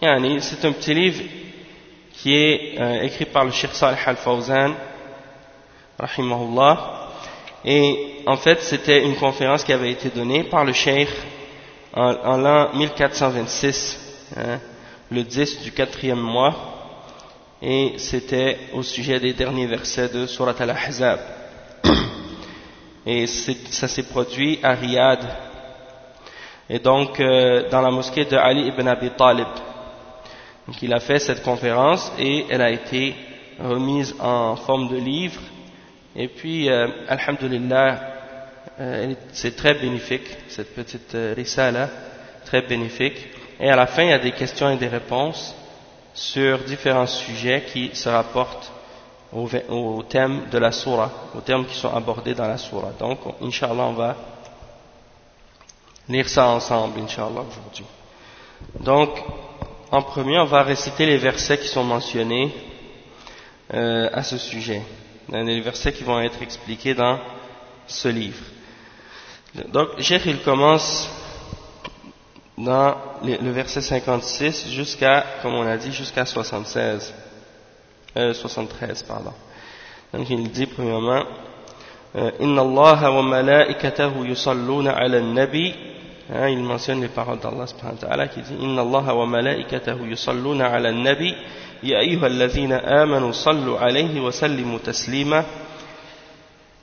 c'est un petit livre qui est euh, écrit par le Cheikh Salih Al-Fawzan, rahimahullah, et en fait c'était une conférence qui avait été donnée par le Cheikh en, l'an 1426, hein, le 10 du quatrième mois, et c'était au sujet des derniers versets de Surat Al-Ahzab. Et ça s'est produit à Riyad, et donc euh, dans la mosquée de Ali ibn Abi Talib. Donc il a fait cette conférence et elle a été remise en forme de livre. Et puis, euh, alhamdulillah, euh, c'est très bénéfique, cette petite euh, risala, très bénéfique. Et à la fin, il y a des questions et des réponses sur différents sujets qui se rapportent au, thème de la surah, aux thèmes qui sont abordés dans la surah. Donc, inshallah, on va lire ça ensemble, inshallah, aujourd'hui. Donc, en premier, on va réciter les versets qui sont mentionnés euh, à ce sujet. Les versets qui vont être expliqués dans ce livre. Donc, Cheikh, il commence dans le verset 56 jusqu'à, comme on a dit, jusqu'à 76. Euh, 73, pardon. Donc, il dit premièrement, Allah wa malaikatahu yusalluna ala al-nabi Hein, il mentionne les paroles d'Allah subhanahu wa ta'ala qui dit Inna Allah wa malaikatahu yusalluna ala nabi Ya ayyuha alladhina amanu sallu alayhi wa sallimu taslima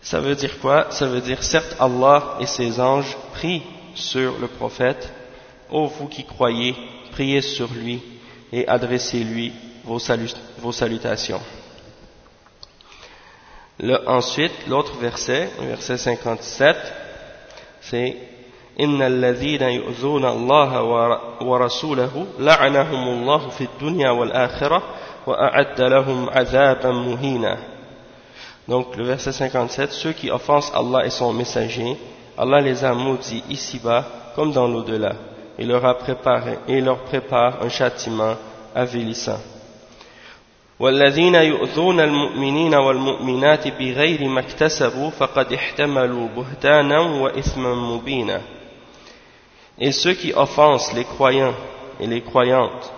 Ça veut dire quoi? Ça veut dire certes Allah et ses anges prient sur le prophète. Ô vous qui croyez, priez sur lui et adressez-lui vos, vos salutations. Le, ensuite, l'autre verset, verset 57, c'est إن الذين يؤذون الله ورسوله لعنهم الله في الدنيا والآخرة وأعد لهم عذابا مهينا Donc le verset 57, ceux qui offensent Allah et son messager, Allah les a maudits ici-bas comme dans l'au-delà, et leur a préparé et leur prépare un châtiment avilissant. والذين يؤذون المؤمنين والمؤمنات بغير ما اكتسبوا فقد احتملوا بهتانا وإثما مبينا et ceux qui offensent les croyants et les croyantes,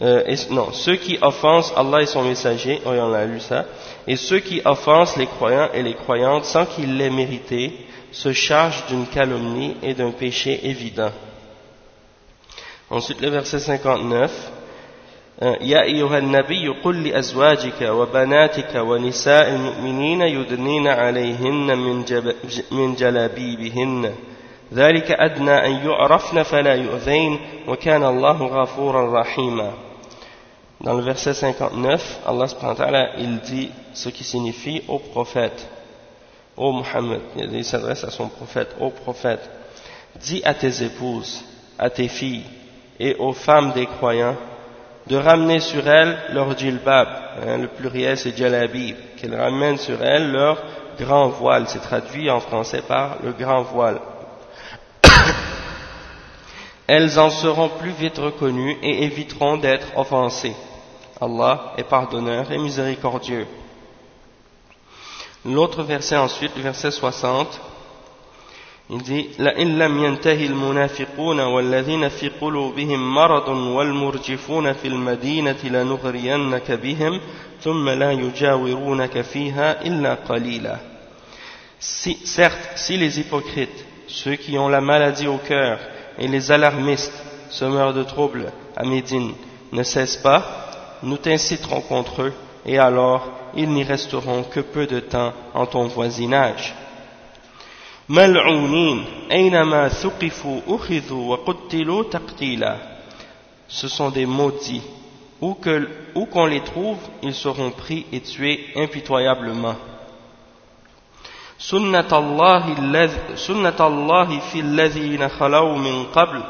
euh, et, non, ceux qui offensent Allah et son messager, oh, on a lu ça, et ceux qui offensent les croyants et les croyantes sans qu'ils l'aient mérité, se chargent d'une calomnie et d'un péché évident. Ensuite, le verset 59. يا أيها النبي قل لأزواجك وبناتك ونساء المؤمنين يدنين عليهن من, من جلابيبهن ذلك أدنى أن يعرفن فلا يؤذين وكان الله غفورا رحيما Dans le verset 59, Allah subhanahu wa ta'ala, il dit ce qui signifie au prophète, au Muhammad, il s'adresse à son prophète, au prophète, dis à tes épouses, à tes filles et aux femmes des croyants de ramener sur elles leur djilbab, hein, le pluriel c'est jalabib, qu'elles ramènent sur elles leur grand voile, c'est traduit en français par le grand voile. elles en seront plus vite reconnues et éviteront d'être offensées. Allah est pardonneur et miséricordieux. L'autre verset ensuite, le verset 60, il dit لئن لم ينتهي المنافقون والذين في قلوبهم مرض والمرجفون في المدينة لنغرينك بهم ثم لا يجاورونك فيها إلا قليلا si, Certes, si les hypocrites, ceux qui ont la maladie au cœur et les alarmistes, semeurs de troubles à Médine, ne cessent pas, nous t'inciterons contre eux, et alors ils n'y resteront que peu de temps en ton voisinage. Ce sont des maudits. Où qu'on les trouve, ils seront pris et tués impitoyablement. سنة الله في الذين خلوا من قبل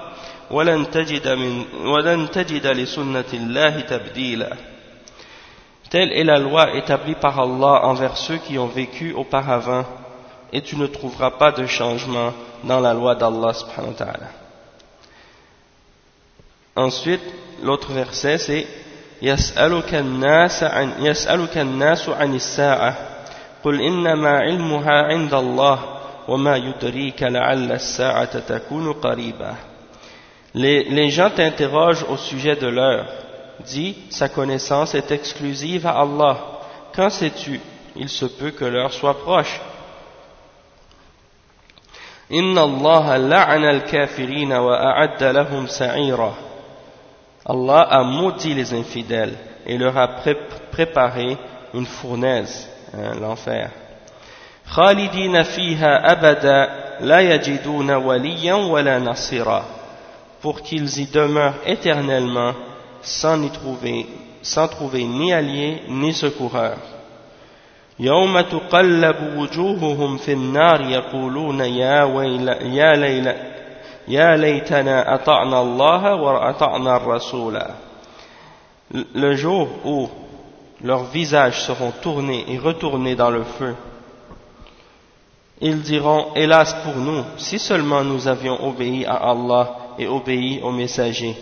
ولن تجد, من ولن تجد لسنة الله تبديلا Telle est la loi établie par Allah envers ceux qui ont vécu auparavant, et tu ne trouveras pas de changement dans la loi d'Allah subhanahu wa ta'ala. Ensuite, l'autre verset c'est يسألك الناس عن قل إنما علمها عند الله وما يدريك لعل الساعة تكون قريبا les, les gens t'interrogent au sujet de l'heure dit sa connaissance est exclusive à Allah. Qu'en sais-tu Il se peut que l'heure soit proche. Inna Allah la'ana al-kafirina wa a'adda lahum sa'ira. Allah a maudit les infidèles et leur a préparé une fournaise, hein, L'enfer. Fiha abada la yajiduna waliyan wa la nasira. Pour qu'ils y demeurent éternellement sans, y trouver, sans trouver ni allié ni secoureur. يوم تقلب وجوههم في النار يقولون يا ويل يا ليل يا ليتنا أطعنا الله وأطعنا الرسول Le jour où leurs visages seront tournés et retournés dans le feu, ils diront Hélas pour nous, si seulement nous avions obéi à Allah et obéi aux messagers.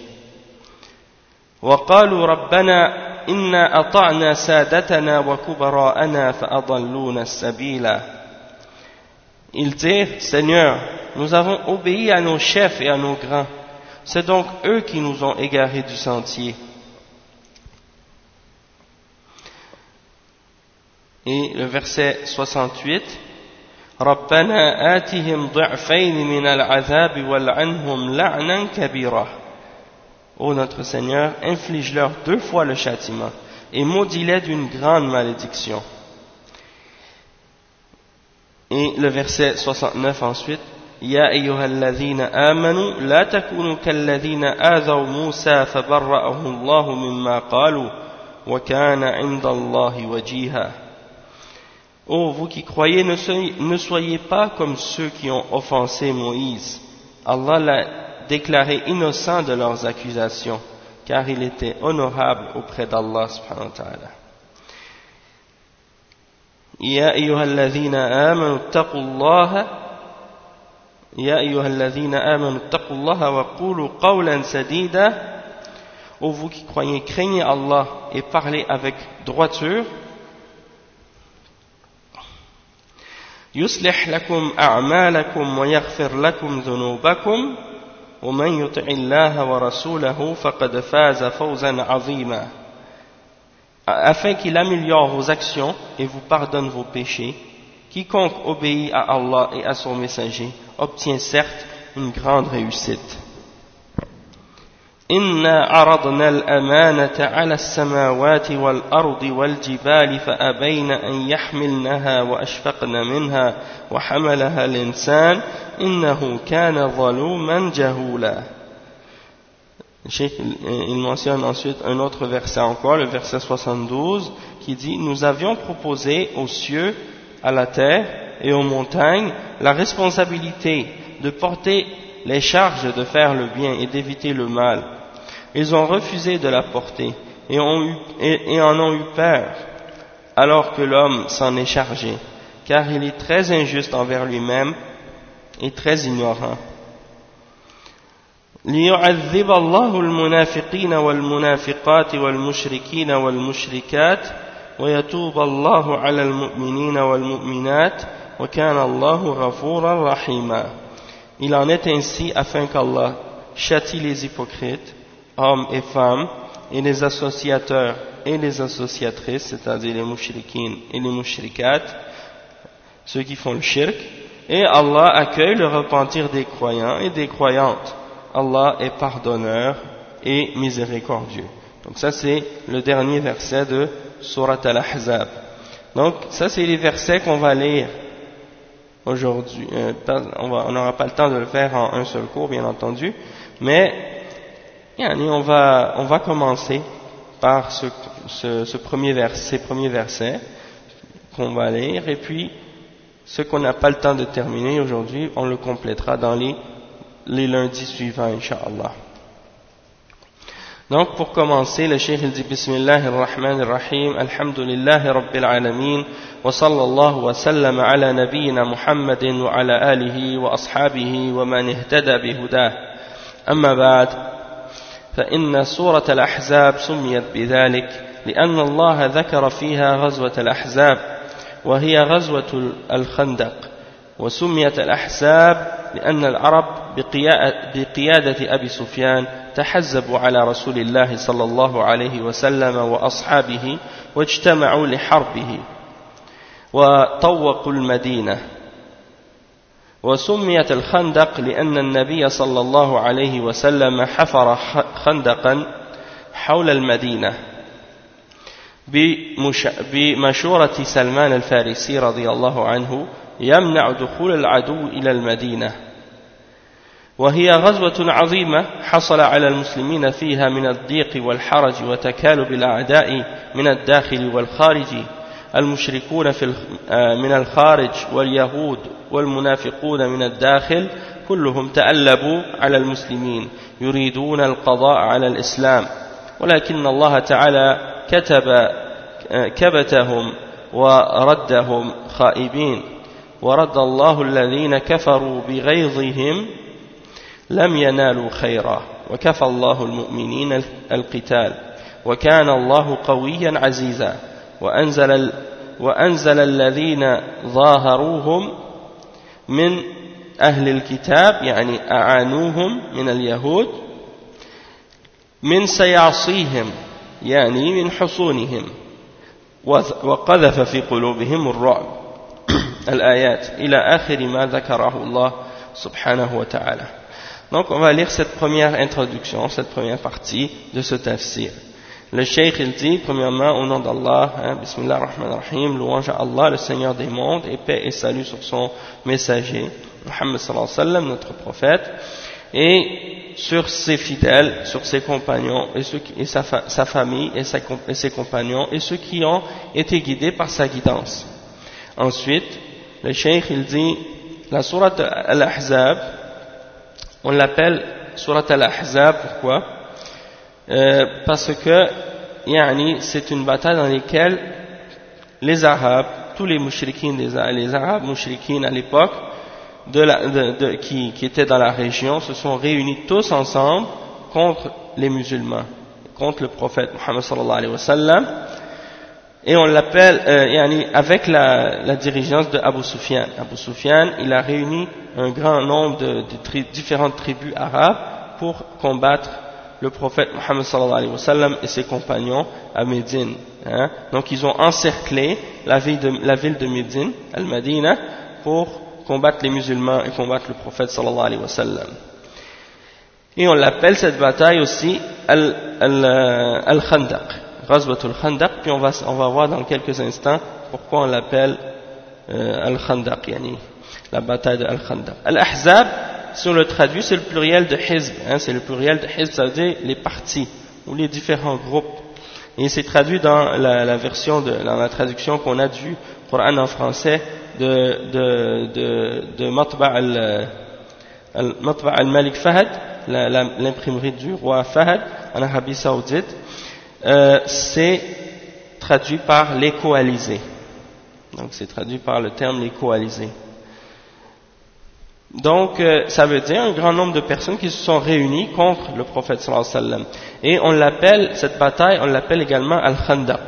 وقالوا ربنا إنا أطعنا سادتنا وكبراءنا فأضلونا السبيل Ils dirent, Seigneur, nous avons obéi à nos chefs et à nos grands. C'est donc eux qui nous ont égarés du sentier. Et le verset 68, ربنا آتهم ضعفين من العذاب والعنهم لعنا كبيرا Ô notre Seigneur, inflige-leur deux fois le châtiment et maudis-les d'une grande malédiction. Et le verset 69 ensuite, يا أيها الذين آمنوا لا تكونوا كالذين آذوا موسى فبرأه الله مما قالوا وكان عند الله وجيها Ô vous qui croyez, ne soyez, ne soyez pas comme ceux qui ont offensé Moïse. Allah l'a déclarés innocents de leurs accusations, car il était honorable auprès d'Allah subhanahu wa ta'ala. يا أيها الذين آمنوا اتقوا الله يا أيها الذين آمنوا اتقوا الله وقولوا قولا سديدا Ô vous qui croyez, craignez Allah et parlez avec droiture. يصلح لكم أعمالكم ويغفر لكم ذنوبكم ومن يطع الله ورسوله فقد فاز فوزا عظيما afin qu'il améliore vos actions et vous pardonne vos péchés quiconque obéit à Allah et à son messager obtient certes une grande réussite إنا عرضنا الأمانة على السماوات والأرض والجبال فأبين أن يحملنها وأشفقن منها وحملها الإنسان إنه كان ظلوما جهولا. Il mentionne ensuite un autre verset encore, le verset 72, qui dit « Nous avions proposé aux cieux, à la terre et aux montagnes la responsabilité de porter les charges de faire le bien et d'éviter le mal. Ils ont refusé de la porter et, en ont eu peur, alors que l'homme s'en est chargé, car il est très injuste envers lui-même et très ignorant. ويتوب الله على المؤمنين والمؤمنات وكان الله غفورا رحيما Il en est ainsi afin qu'Allah châtie les hypocrites, hommes et femmes, et les associateurs et les associatrices, c'est-à-dire les mouchrikines et les mouchrikat, ceux qui font le shirk, et Allah accueille le repentir des croyants et des croyantes. Allah est pardonneur et miséricordieux. Donc ça c'est le dernier verset de Surat Al-Ahzab. Donc ça c'est les versets qu'on va lire aujourd'hui. Euh, on n'aura pas le temps de le faire en un seul cours bien entendu, mais on va, on va commencer par ce, ce, premier vers, ces premiers versets qu'on va lire et puis ce qu'on n'a pas le temps de terminer aujourd'hui, on le complétera dans les, les lundis suivants, Inch'Allah. Donc pour commencer, le Cheikh dit Bismillah ar-Rahman ar-Rahim, Alhamdulillah Rabbil Alamin, wa sallallahu wa sallam ala nabiyyina Muhammadin wa ala alihi wa ashabihi wa man ihtada bihudah. Amma ba'd, فإن سورة الأحزاب سميت بذلك لأن الله ذكر فيها غزوة الأحزاب وهي غزوة الخندق وسميت الأحزاب لأن العرب بقيادة أبي سفيان تحزبوا على رسول الله صلى الله عليه وسلم وأصحابه واجتمعوا لحربه وطوقوا المدينة وسميت الخندق لأن النبي صلى الله عليه وسلم حفر خندقا حول المدينة بمشورة سلمان الفارسي رضي الله عنه يمنع دخول العدو إلى المدينة. وهي غزوة عظيمة حصل على المسلمين فيها من الضيق والحرج وتكالب الأعداء من الداخل والخارج. المشركون في آه، من الخارج واليهود والمنافقون من الداخل كلهم تألبوا على المسلمين يريدون القضاء على الإسلام. ولكن الله تعالى كتب آه، كبتهم وردهم خائبين. ورد الله الذين كفروا بغيظهم لم ينالوا خيرا. وكفى الله المؤمنين القتال. وكان الله قويا عزيزا. وأنزل, وأنزل الذين ظاهروهم من أهل الكتاب يعني أعانوهم من اليهود من سيعصيهم يعني من حصونهم. وقذف في قلوبهم الرعب. الآيات إلى آخر ما ذكره الله سبحانه وتعالى. Donc on va lire cette première introduction, cette première partie de ce tafsir. Le cheikh il dit, premièrement, au nom d'Allah, hein, Bismillah ar-Rahman ar-Rahim, louange à Allah, le Seigneur des mondes, et paix et salut sur son messager, Muhammad sallallahu alayhi wa sallam, notre prophète, et sur ses fidèles, sur ses compagnons, et, ceux et sa, famille, et ses compagnons, et ceux qui ont été guidés par sa guidance. Ensuite, le cheikh il dit, la sourate Al-Ahzab, on l'appelle sourate Al-Ahzab, pourquoi? Euh, parce que c'est une bataille dans laquelle les Arabes, tous les mouchrikines, les, Arabes mouchrikines à l'époque, qui, qui, étaient dans la région, se sont réunis tous ensemble contre les musulmans, contre le prophète Muhammad sallallahu alayhi wa et on l'appelle, euh, avec la, la, dirigeance de Abu Sufyan. Abu Sufyan, il a réuni un grand nombre de, de différentes tribus arabes pour combattre le prophète Mohammed sallallahu alayhi wa sallam et ses compagnons à Médine. Hein. Donc ils ont encerclé la ville de, la ville de Médine, Al-Madina, pour combattre les musulmans et combattre le prophète sallallahu alayhi wa sallam. Et on l'appelle cette bataille aussi Al-Khandaq, Ghazwatul Khandaq, puis on va, on va voir dans quelques instants pourquoi on l'appelle euh, Al-Khandaq, yani, la bataille de Al-Khandaq. Al-Ahzab, si on le traduit, c'est le pluriel de hizb. Hein, c'est le pluriel de hizb, ça veut dire les parties ou les différents groupes. Et c'est traduit dans la, version, de, dans la traduction qu'on a du Coran en français de, de, de, de Matba al-Malik Fahad, l'imprimerie du roi Fahad en Arabie Saoudite. Euh, c'est traduit par les coalisés. Donc c'est traduit par le terme les coalisés. Donc, euh, ça veut dire un grand nombre de personnes qui se sont réunies contre le prophète sallallahu alayhi wa sallam. Et on l'appelle, cette bataille, on l'appelle également Al-Khandaq.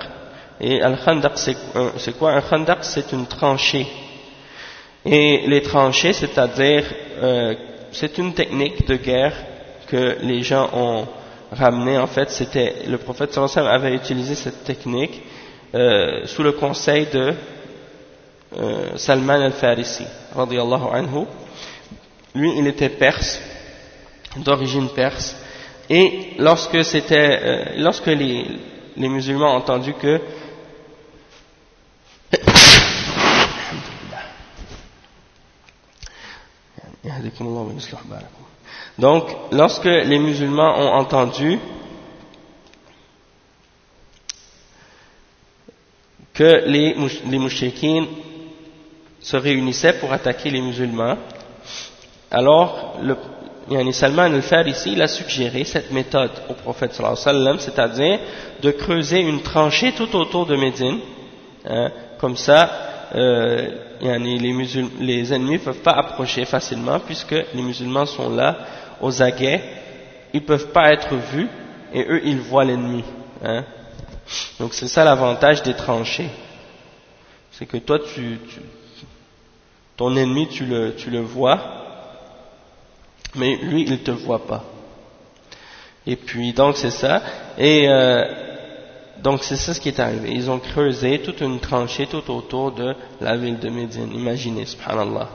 Et Al-Khandaq, c'est quoi? Un Khandaq, c'est une tranchée. Et les tranchées, c'est-à-dire, euh, c'est une technique de guerre que les gens ont ramené. En fait, c'était le prophète sallallahu avait utilisé cette technique euh, sous le conseil de euh, Salman al-Farisi, anhu. Lui, il était perse, d'origine perse, et lorsque c'était, euh, lorsque les, musulmans ont entendu que donc, lorsque les musulmans ont entendu que les, les se réunissaient pour attaquer les musulmans, alors le, Yani Salman al-Farisi, il a suggéré cette méthode au prophète sallallahu alayhi wa sallam, c'est-à-dire de creuser une tranchée tout autour de Médine, hein, comme ça, euh, yani les, les ennemis ne peuvent pas approcher facilement, puisque les musulmans sont là, aux aguets, ils ne peuvent pas être vus, et eux, ils voient l'ennemi. Hein. Donc c'est ça l'avantage des tranchées. C'est que toi, tu, tu, ton ennemi, tu le, tu le vois, mais lui, il ne te voit pas. Et puis, donc c'est ça. Et euh, donc c'est ça ce qui est arrivé. Ils ont creusé toute une tranchée tout autour de la ville de Médine. Imaginez, subhanallah.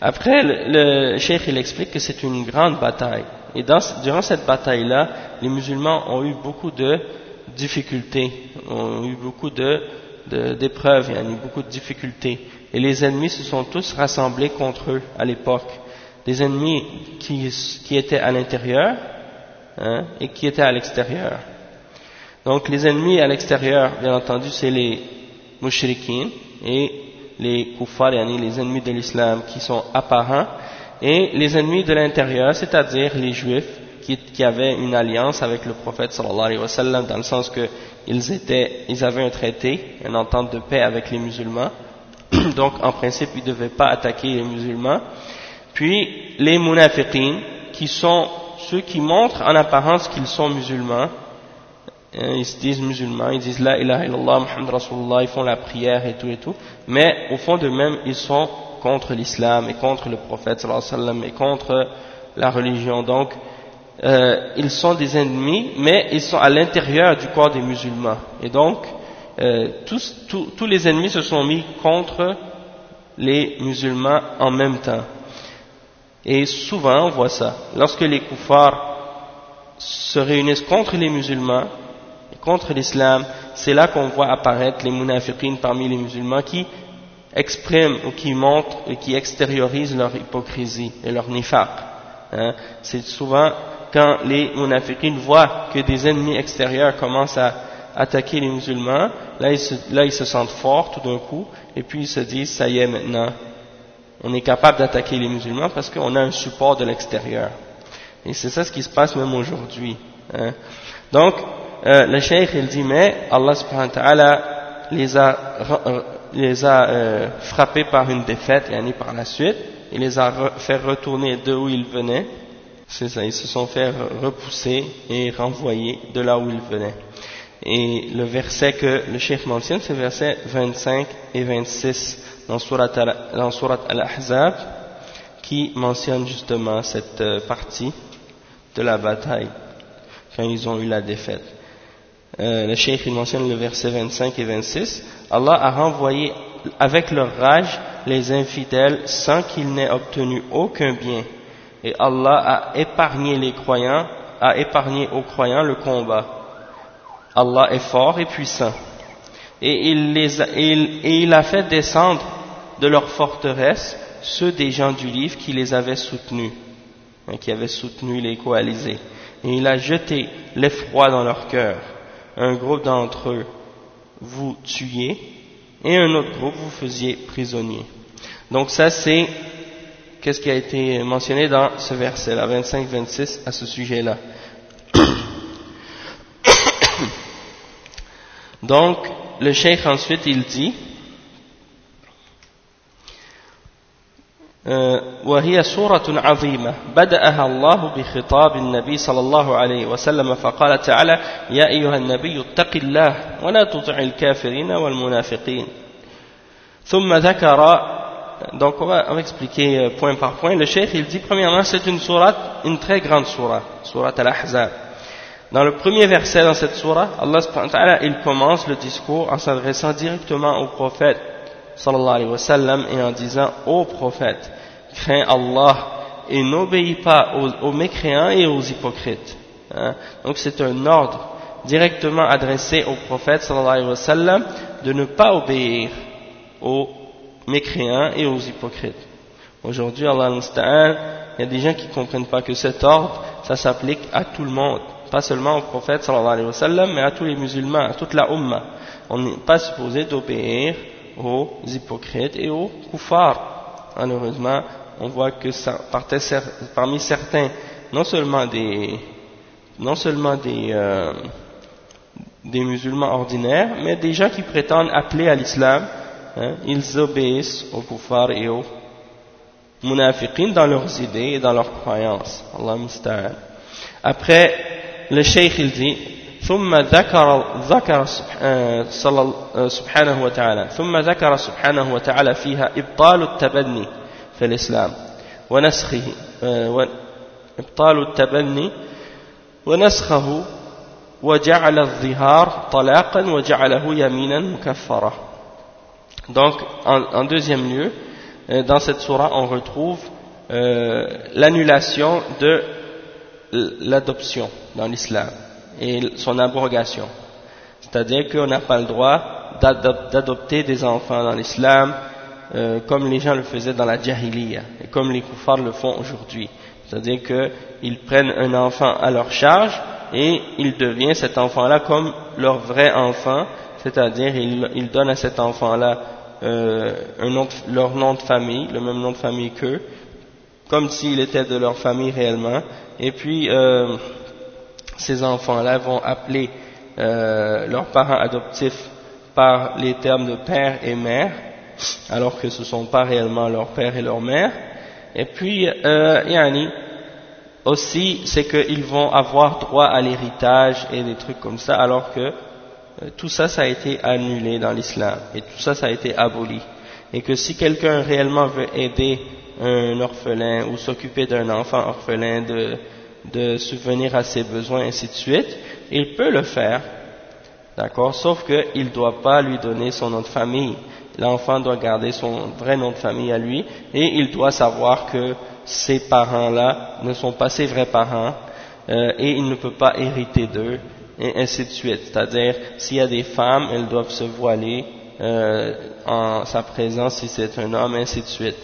Après, le, le cheikh, il explique que c'est une grande bataille. Et dans, durant cette bataille-là, les musulmans ont eu beaucoup de difficultés, ont eu beaucoup de d'épreuves, il y a eu beaucoup de difficultés. Et les ennemis se sont tous rassemblés contre eux à l'époque des ennemis qui, étaient à l'intérieur hein, et qui étaient à l'extérieur. Donc les ennemis à l'extérieur, bien entendu, c'est les mushrikines et les kuffar, les ennemis de l'islam qui sont apparents, et les ennemis de l'intérieur, c'est-à-dire les juifs qui, avaient une alliance avec le prophète sallallahu alayhi wa sallam, dans le sens que ils, étaient, ils avaient un traité, une entente de paix avec les musulmans, donc en principe ils ne devaient pas attaquer les musulmans, puis les munafiqin, qui sont ceux qui montrent en apparence qu'ils sont musulmans, hein, ils se disent musulmans, ils disent la ilaha illallah, Muhammad Rasulullah, ils font la prière et tout et tout, mais au fond d'eux-mêmes, ils sont contre l'islam et contre le prophète sallallahu alayhi wa sallam et contre la religion. Donc, euh, ils sont des ennemis, mais ils sont à l'intérieur du corps des musulmans. Et donc, euh, tous, tous, tous les ennemis se sont mis contre les musulmans en même temps. Et souvent, on voit ça. Lorsque les koufars se réunissent contre les musulmans, et contre l'islam, c'est là qu'on voit apparaître les munafiqines parmi les musulmans qui expriment ou qui montrent et qui extériorisent leur hypocrisie et leur nifaq. Hein. C'est souvent quand les munafiqines voient que des ennemis extérieurs commencent à attaquer les musulmans, se, là, ils se sentent forts tout d'un coup, et puis ils se disent, ça y est maintenant, on est capable d'attaquer les musulmans parce qu'on a un support de l'extérieur. Et c'est ça ce qui se passe même aujourd'hui. Hein. Donc, euh, le cheikh il dit, mais Allah subhanahu wa ta'ala les a, les a euh, frappés par une défaite, et par la suite, il les a fait retourner de où ils venaient. C'est ça, ils se sont fait repousser et renvoyer de là où ils venaient. Et le verset que le cheikh mentionne, c'est verset 25 et 26 dans Surat Al-Ahzab qui mentionne justement cette euh, partie de la bataille quand ils ont eu la défaite. Euh, le cheikh il mentionne le verset 25 et 26. Allah a renvoyé avec leur rage les infidèles sans qu'ils n'aient obtenu aucun bien. Et Allah a épargné les croyants, a épargné aux croyants le combat. Allah est fort et puissant. Et il, les et il a fait descendre de leur forteresse ceux des gens du livre qui les avaient soutenus, hein, qui avaient soutenu les coalisés. Et il a jeté l'effroi dans leur cœur. Un groupe d'entre eux vous tuiez et un autre groupe vous faisiez prisonnier. Donc ça c'est qu'est-ce qui a été mentionné dans ce verset, là 25-26 à ce sujet-là. Donc le cheikh ensuite il dit وهي سورة عظيمة بدأها الله بخطاب النبي صلى الله عليه وسلم فقال تعالى يا أيها النبي اتق الله ولا تطع الكافرين والمنافقين ثم ذكر donc on va, expliquer point par point le cheikh il dit premièrement c'est une sourate une très grande sourate sourate al-Ahzab dans le premier verset dans cette sourate Allah subhanahu wa ta'ala il commence le discours en s'adressant directement au prophète sallallahu alayhi wa sallam et en disant ô prophète crains Allah et n'obéis pas aux, mécréants et aux hypocrites. Hein? Donc c'est un ordre directement adressé au prophète alayhi wa de ne pas obéir aux mécréants et aux hypocrites. Aujourd'hui, Allah il y a des gens qui ne comprennent pas que cet ordre, ça s'applique à tout le monde, pas seulement au prophète alayhi wa mais à tous les musulmans, à toute la ummah. On n'est pas supposé d'obéir aux hypocrites et aux kuffars. Malheureusement, on voit que ça parmi certains, non seulement euh, des musulmans ordinaires, mais des gens qui prétendent appeler à l'islam, hein, ils obéissent aux kuffars et aux munafiqin dans leurs idées et dans leurs croyances. Allah Après, le cheikh il dit, ثم ذكر ذكر سبحانه وتعالى. ثم ذكر سبحانه وتعالى فيها إبطال التبني في الإسلام ونسخه إبطال التبني ونسخه وجعل الظهار طلاقا وجعله يمينا مكفرة donc en, en deuxième lieu euh, dans cette surah on retrouve euh, l'annulation de l'adoption dans l'islam. Et son abrogation c'est-à-dire qu'on n'a pas le droit d'adopter des enfants dans l'islam euh, comme les gens le faisaient dans la Jahiliya et comme les koufars le font aujourd'hui. C'est-à-dire qu'ils prennent un enfant à leur charge et il devient cet enfant-là comme leur vrai enfant, c'est-à-dire ils, donnent à cet enfant-là euh, leur nom de famille, le même nom de famille qu'eux, comme s'il était de leur famille réellement, et puis euh, ces enfants-là vont appeler leurs parents adoptifs par les termes de père et mère, alors que ce ne sont pas réellement leur père et leur mère. Et puis, euh, yani, aussi, c'est qu'ils vont avoir droit à l'héritage et des trucs comme ça, alors que euh, tout ça, ça a été annulé dans l'islam, et tout ça, ça a été aboli. Et que si quelqu'un réellement veut aider un orphelin ou s'occuper d'un enfant orphelin, de, de subvenir à ses besoins, ainsi de suite, il peut le faire, d'accord, sauf qu'il ne doit pas lui donner son nom de famille l'enfant doit garder son vrai nom de famille à lui et il doit savoir que ses parents-là ne sont pas ses vrais parents euh, et il ne peut pas hériter d'eux et ainsi de suite. C'est-à-dire, s'il y a des femmes, elles doivent se voiler euh, en sa présence si c'est un homme, ainsi de suite.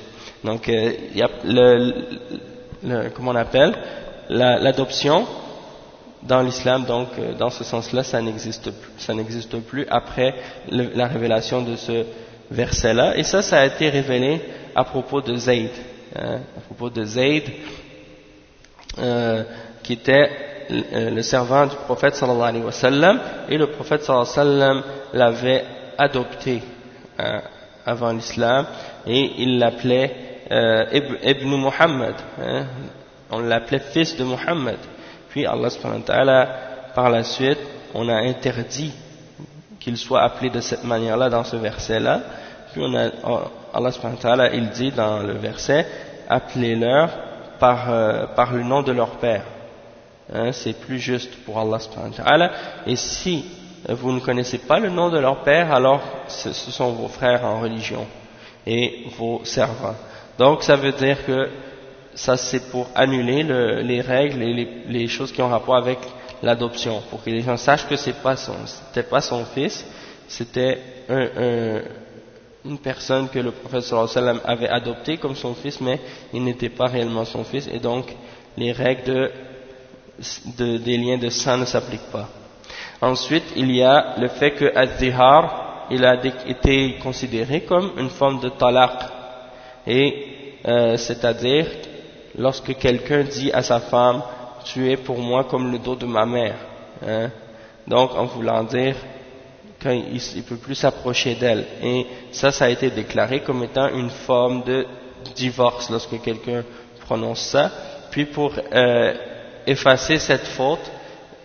Donc, euh, il y a le, le, comment on appelle? L'adoption dans l'islam, donc dans ce sens-là, ça n'existe plus, après la révélation de ce verset-là. Et ça, ça a été révélé à propos de Zayd. Hein, à propos de Zayd, euh, qui était le servant du prophète sallallahu. Et le prophète sallallahu alayhi l'avait adopté hein, avant l'islam. Et il l'appelait euh, Ibn Muhammad. Hein, on l'appelait fils de Muhammad. Puis Allah subhanahu wa par la suite, on a interdit qu'il soit appelé de cette manière-là dans ce verset-là. Puis on a, Allah subhanahu il dit dans le verset, appelez-leur par, euh, le nom de leur père. Hein, c'est plus juste pour Allah subhanahu wa. Et si vous ne connaissez pas le nom de leur père, alors ce, sont vos frères en religion et vos servants. Donc ça veut dire que ça c'est pour annuler le, les règles et les, les choses qui ont rapport avec l'adoption, pour que les gens sachent que c'est pas son, c'était pas son fils, c'était une personne que le prophète sallallahu avait adopté comme son fils, mais il n'était pas réellement son fils, et donc les règles de, des liens de sang ne s'appliquent pas. Ensuite, il y a le fait que az il a été considéré comme une forme de talaq, et euh, c'est-à-dire lorsque quelqu'un dit à sa femme tu es pour moi comme le dos de ma mère. Hein? Donc, en voulant dire qu'il ne peut plus s'approcher d'elle. Et ça, ça a été déclaré comme étant une forme de divorce lorsque quelqu'un prononce ça. Puis pour euh, effacer cette faute,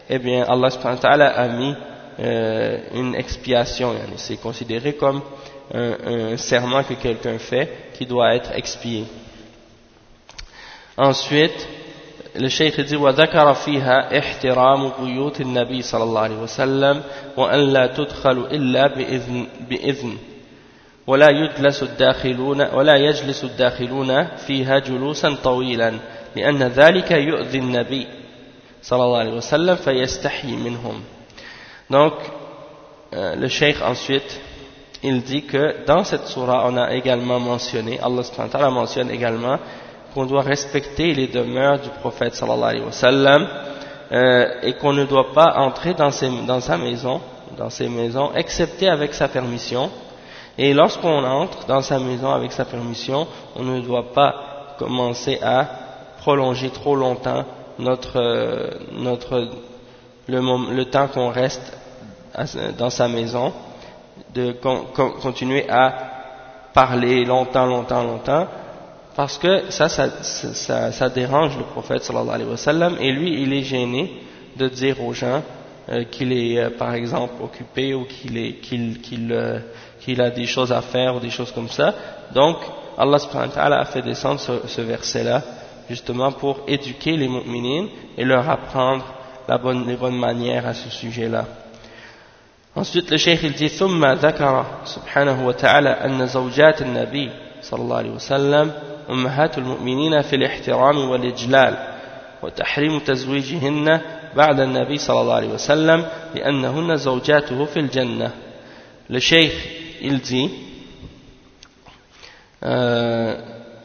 eh bien Allah subhanahu a mis euh, une expiation. C'est considéré comme un, un serment que quelqu'un fait qui doit être expié. Ensuite, le cheikh dit وذكر فيها احترام بيوت النبي صلى الله عليه وسلم وأن لا تدخل إلا بإذن, بإذن ولا يجلس الداخلون ولا يجلس الداخلون فيها جلوسا طويلا لأن ذلك يؤذي النبي صلى الله عليه وسلم فيستحي منهم donc euh, le cheikh ensuite il dit que dans cette surah on a également mentionné Allah subhanahu wa ta'ala mentionne également qu'on doit respecter les demeures du prophète sallallahu alayhi wa sallam euh, et qu'on ne doit pas entrer dans, sa maison, dans ses maisons, excepté avec sa permission. Et lorsqu'on entre dans sa maison avec sa permission, on ne doit pas commencer à prolonger trop longtemps notre, euh, notre, le, temps qu'on reste dans sa maison, de con, continuer à parler longtemps, longtemps, longtemps, parce que ça ça, ça, dérange le prophète sallallahu alayhi wa sallam, et lui, il est gêné de dire aux gens euh, qu'il est, euh, par exemple, occupé ou qu'il qu'il euh, qu'il a des choses à faire ou des choses comme ça. Donc, Allah subhanahu wa ta'ala a fait descendre ce, verset-là, justement pour éduquer les mu'minines et leur apprendre la bonne, les bonnes manières à ce sujet-là. Ensuite, le cheikh il dit ثم ذكر سبحانه وتعالى أن زوجات النبي صلى الله عليه وسلم أمهات المؤمنين في الاحترام والإجلال وتحريم تزويجهن بعد النبي صلى الله عليه وسلم لأنهن زوجاته في الجنة Le cheikh, il dit euh,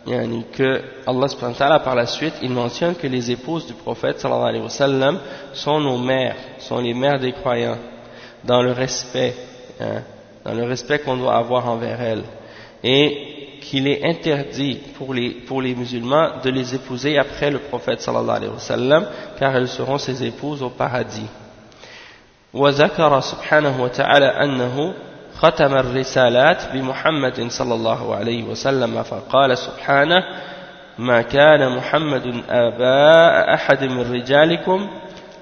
yani que Allah subhanahu wa ta'ala par la suite, il mentionne que les épouses du prophète sallallahu alayhi wa sallam sont nos mères, sont les mères des croyants, dans le respect, hein, dans le respect qu'on doit avoir envers elles. Et qu'il est interdit pour les, pour les musulmans de les épouser après le prophète sallallahu alayhi wa sallam, car elles seront ses épouses au paradis. وذكر سبحانه وتعالى أنه ختم الرسالات بمحمد صلى الله عليه وسلم فقال سبحانه ما كان محمد آباء أحد من رجالكم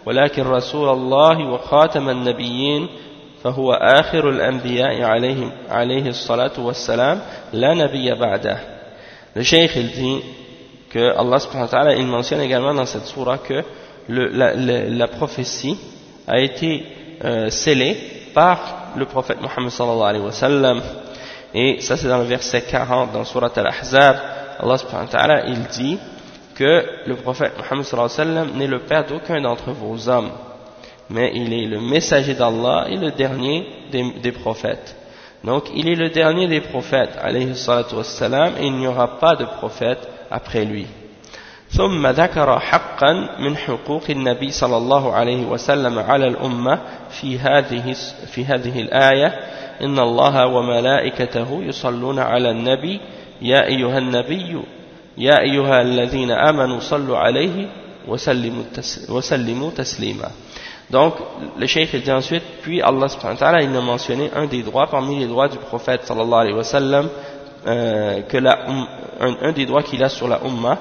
ولكن رسول الله وخاتم النبيين فهو آخر الأنبياء عليهم عليه الصلاة والسلام لا نبي بعده Le cheikh il dit que Allah subhanahu wa ta'ala il mentionne également dans cette surah que le, la, la, la, prophétie a été euh, scellée par le prophète Muhammad sallallahu alayhi wa sallam et ça c'est dans le verset 40 dans surah al-Ahzab Allah subhanahu wa ta'ala il dit que le prophète Muhammad sallallahu alayhi wa sallam n'est le père d'aucun d'entre vos hommes mais il est le messager d'Allah et le dernier des, prophètes. Donc il est le dernier des prophètes, alayhi salatu wassalam, et il n'y aura pas de prophète après lui. ثم ذكر حقا من حقوق النبي صلى الله عليه وسلم على الأمة في هذه في هذه الآية إن الله وملائكته يصلون على النبي يا أيها النبي يا أيها الذين آمنوا صلوا عليه وسلموا تسليما Donc, le cheikh dit ensuite, puis Allah subhanahu wa il a mentionné un des droits parmi les droits du prophète sallallahu alayhi wa sallam, euh, que la, un, un, des droits qu'il a sur la Ummah,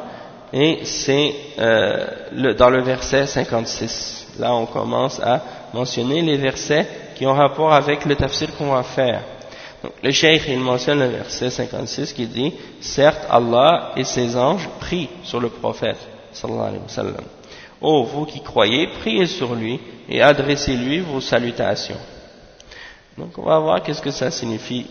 et c'est euh, dans le verset 56. Là, on commence à mentionner les versets qui ont rapport avec le tafsir qu'on va faire. Donc, le cheikh, il mentionne le verset 56 qui dit, certes, Allah et ses anges prient sur le prophète sallallahu alayhi wa sallam. Ô vous qui croyez, priez sur lui et adressez-lui vos salutations. Donc on va voir qu'est-ce que ça signifie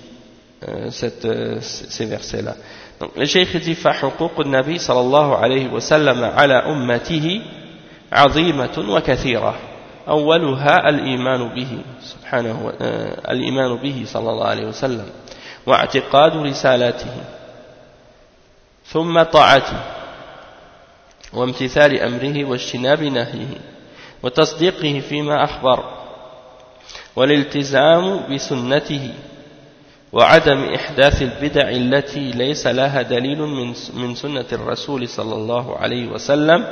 euh, cette, euh, ces versets-là. Donc le cheikh dit فحقوق النبي صلى الله عليه وسلم على أمته عظيمة وكثيرة أولها الإيمان به سبحانه الإيمان به صلى الله عليه وسلم واعتقاد رسالته ثم طاعته وامتثال أمره واجتناب نهيه وتصديقه فيما أخبر والالتزام بسنته وعدم إحداث البدع التي ليس لها دليل من سنة الرسول صلى الله عليه وسلم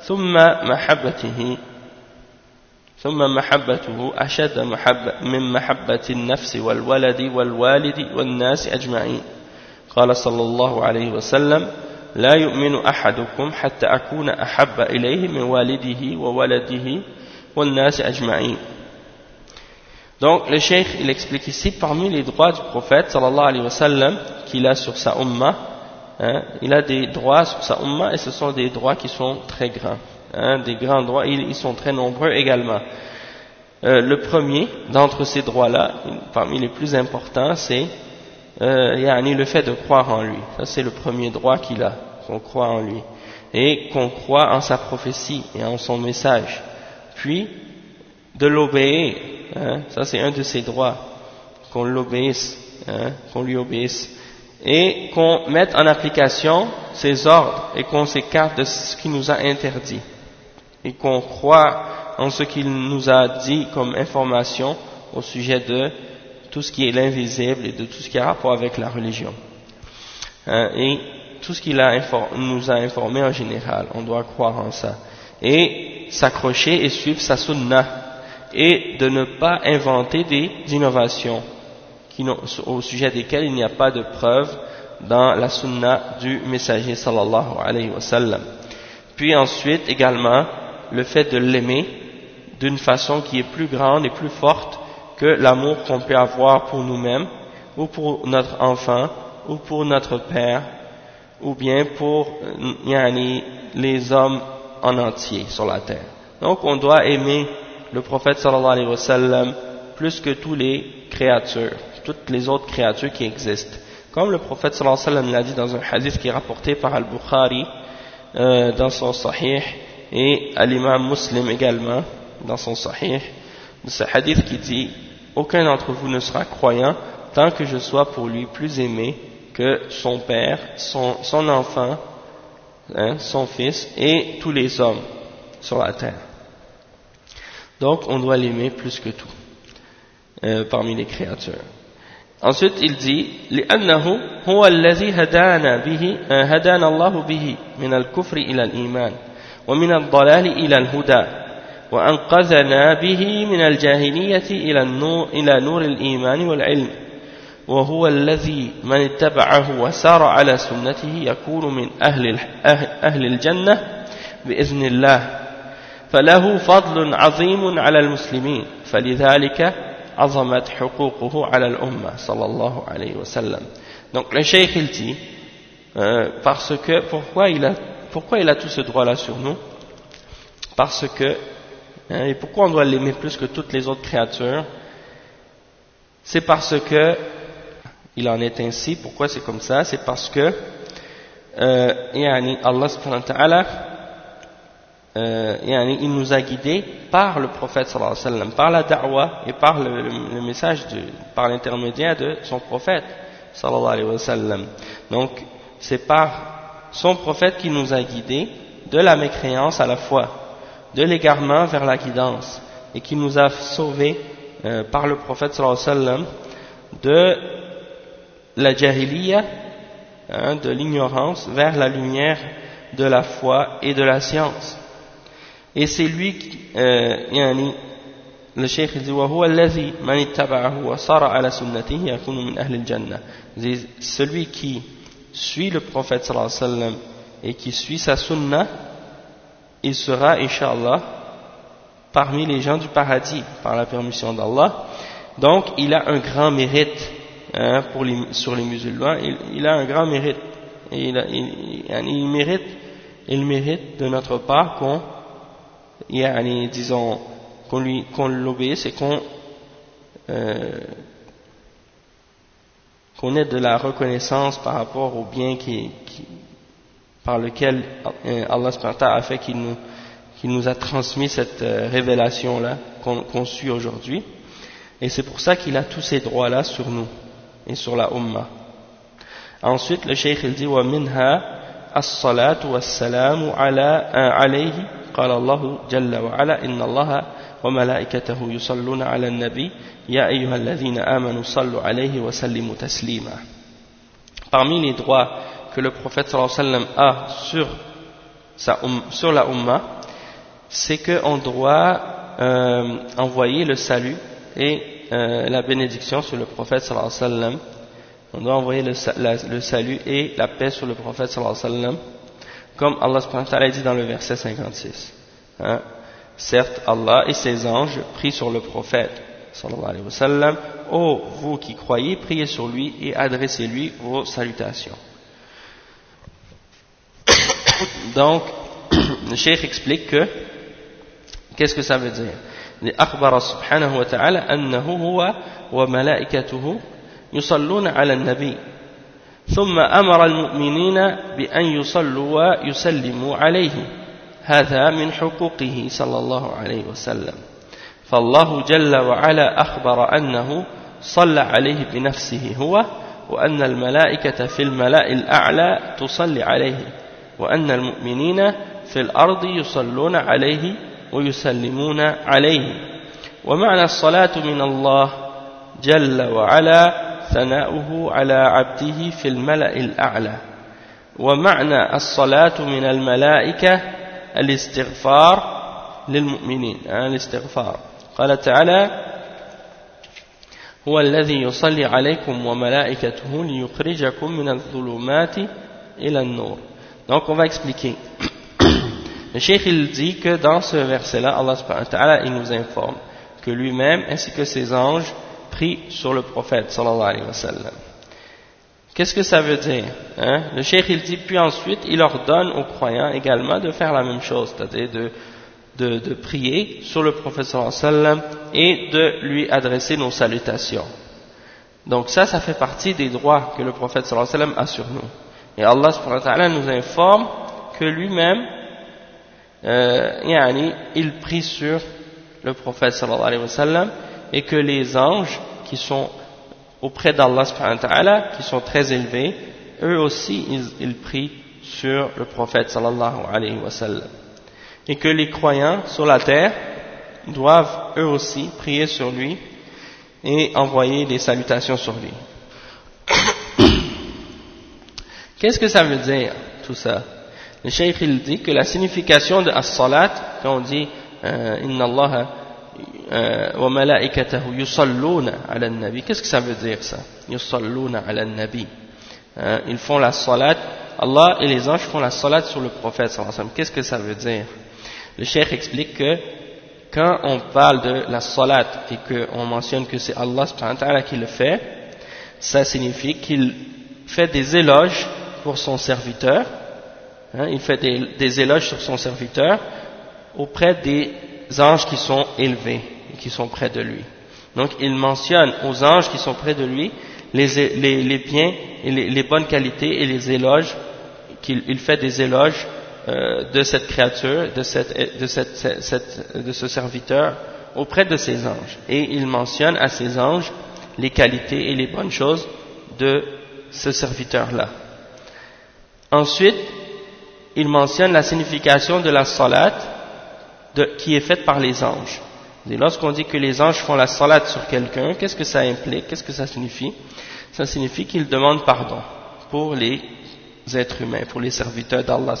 ثم محبته ثم محبته أشد محبة من محبة النفس والولد والوالد والناس أجمعين. قال صلى الله عليه وسلم لا يؤمن أحدكم حتى أكون أحب إليه من والده وولده والناس أجمعين Donc le cheikh il explique ici parmi les droits du prophète sallallahu alayhi wa sallam qu'il a sur sa umma hein, il a des droits sur sa umma et ce sont des droits qui sont très grands hein, des grands droits ils, ils sont très nombreux également euh, le premier d'entre ces droits là parmi les plus importants c'est euh, yani le fait de croire en lui. Ça c'est le premier droit qu'il a, qu'on croit en lui. Et qu'on croit en sa prophétie et en son message. Puis, de l'obéir. Hein, ça c'est un de ses droits. Qu'on l'obéisse, hein, qu'on lui obéisse. Et qu'on mette en application ses ordres et qu'on s'écarte de ce qu'il nous a interdit. Et qu'on croit en ce qu'il nous a dit comme information au sujet de tout ce qui est l'invisible et de tout ce qui a rapport avec la religion. Hein, et tout ce qu'il nous a informé en général, on doit croire en ça. Et s'accrocher et suivre sa sunna. Et de ne pas inventer des innovations qui au sujet desquelles il n'y a pas de preuve dans la sunna du messager sallallahu alayhi wa sallam. Puis ensuite également le fait de l'aimer d'une façon qui est plus grande et plus forte que l'amour qu'on peut avoir pour nous-mêmes, ou pour notre enfant, ou pour notre père, ou bien pour yani, les hommes en entier sur la terre. Donc on doit aimer le prophète sallallahu alayhi wa sallam plus que tous les créatures, toutes les autres créatures qui existent. Comme le prophète sallallahu alayhi wa sallam l'a dit dans un hadith qui est rapporté par Al-Bukhari euh, dans son sahih et à l'imam muslim également dans son sahih, ce hadith qui dit aucun d'entre vous ne sera croyant tant que je sois pour lui plus aimé que son père, son, enfant, hein, son fils et tous les hommes sur la terre. Donc on doit l'aimer plus que tout euh, parmi les créatures. Ensuite il dit لأنه هو الذي هدانا به هدانا الله به من الكفر إلى الإيمان ومن الضلال إلى الهدى وأنقذنا به من الجاهلية إلى النور, إلى نور الإيمان والعلم. وهو الذي من اتبعه وسار على سنته يكون من أهل, أهل الجنة بإذن الله. فله فضل عظيم على المسلمين. فلذلك عظمت حقوقه على الأمة صلى الله عليه وسلم. Donc le cheikh il dit euh, parce que pourquoi il a pourquoi il a tout ce droit là sur nous? Parce que Hein, et pourquoi on doit l'aimer plus que toutes les autres créatures? C'est parce que, il en est ainsi, pourquoi c'est comme ça? C'est parce que, euh, Allah subhanahu wa ta'ala, euh, il nous a guidés par le prophète sallallahu alayhi wa sallam, par la da'wah et par le, message, de, par l'intermédiaire de son prophète sallallahu alayhi wa sallam. Donc, c'est par son prophète qui nous a guidés de la mécréance à la foi de l'égarement vers la guidance et qui nous a sauvés euh, par le prophète sallallahu alayhi wa sallam de la jahiliya, hein, de l'ignorance vers la lumière de la foi et de la science. Et c'est lui qui, euh, yani, le cheikh dit وهو الذي من اتبعه وصار على سنته يكون من أهل الجنة celui qui suit le prophète sallallahu alayhi wa sallam et qui suit sa sunnah il sera, inshallah, parmi les gens du paradis, par la permission d'Allah. Donc, il a un grand mérite hein, pour les, sur les musulmans. Il, a un grand mérite. Et il, il, mérite, il mérite de notre part qu'on, disons, qu'on lui, qu'on l'obéisse et qu'on, euh, qu'on ait de la reconnaissance par rapport au bien qui, qui par lequel euh, Allah a fait qu'il nous, nous, a transmis cette euh, révélation-là qu'on suit aujourd'hui. Et c'est pour ça qu'il a tous ces droits-là sur nous et sur la Ummah. Ensuite, le Cheikh il dit وَمِنْهَا الصَّلَاةُ وَالسَّلَامُ على عليه قال الله جل وعلا إن الله وملائكته يصلون على النبي يا أيها الذين آمنوا صلوا عليه وسلموا تسليما Parmi les droits que le prophète sallam a sur, sa, sur la Ummah, c'est qu'on doit euh, envoyer le salut et euh, la bénédiction sur le prophète sallam On doit envoyer le, salut et la paix sur le prophète sallam, comme Allah ta'ala dit dans le verset 56. Hein? Certes, Allah et ses anges prient sur le prophète sallallahu alayhi wa. Ô vous qui croyez, priez sur lui et adressez-lui vos salutations. Donc, le cheikh explique que, qu'est-ce que ça veut dire? أخبر سبحانه وتعالى أنه هو وملائكته يصلون على النبي ثم أمر المؤمنين بأن يصلوا ويسلموا عليه هذا من حقوقه صلى الله عليه وسلم فالله جل وعلا أخبر أنه صلى عليه بنفسه هو وأن الملائكة في الملاء الأعلى تصلي عليه وأن المؤمنين في الأرض يصلون عليه ويسلمون عليه. ومعنى الصلاة من الله جل وعلا ثناؤه على عبده في الملأ الأعلى. ومعنى الصلاة من الملائكة الاستغفار للمؤمنين الاستغفار. قال تعالى هو الذي يصلي عليكم وملائكته ليخرجكم من الظلمات إلى النور. Donc on va expliquer. Le cheikh il dit que dans ce verset-là, Allah il nous informe que lui-même ainsi que ses anges prient sur le prophète sallallahu alayhi wa sallam. Qu'est-ce que ça veut dire hein? Le cheikh il dit, puis ensuite il ordonne aux croyants également de faire la même chose, c'est-à-dire de, prier sur le prophète sallallahu alayhi et de lui adresser nos salutations. Donc ça, ça fait partie des droits que le prophète sallallahu alayhi wa sallam a sur nous. Et Allah nous informe que lui-même, euh, il prie sur le prophète sallallahu alayhi wa sallam et que les anges qui sont auprès d'Allah qui sont très élevés, eux aussi ils, ils, prient sur le prophète sallallahu alayhi wa sallam. Et que les croyants sur la terre doivent eux aussi prier sur lui et envoyer des salutations sur lui. Qu'est-ce que ça veut dire, tout ça? Le cheikh il dit que la signification de as-salat, quand on dit euh, Inna Allah euh, wa malaikatahu yusalluna ala nabi qu'est-ce que ça veut dire ça? Yusalluna ala nabi hein, Ils font la salat, Allah et les anges font la salat sur le prophète Qu'est-ce que ça veut dire? Le cheikh explique que quand on parle de la salat et qu'on mentionne que c'est Allah qui le fait, ça signifie qu'il fait des éloges son serviteur, hein, il fait des, éloges sur son serviteur auprès des anges qui sont élevés et qui sont près de lui. Donc il mentionne aux anges qui sont près de lui les, biens et les, bonnes qualités et les éloges, qu'il il fait des éloges euh, de cette créature, de, de ce serviteur auprès de ses anges. Et il mentionne à ses anges les qualités et les bonnes choses de ce serviteur-là. Ensuite, il mentionne la signification de la salat qui est faite par les anges. Lorsqu'on dit que les anges font la salat sur quelqu'un, qu'est-ce que ça implique? Qu'est-ce que ça signifie? Ça signifie qu'ils demandent pardon pour les êtres humains, pour les serviteurs d'Allah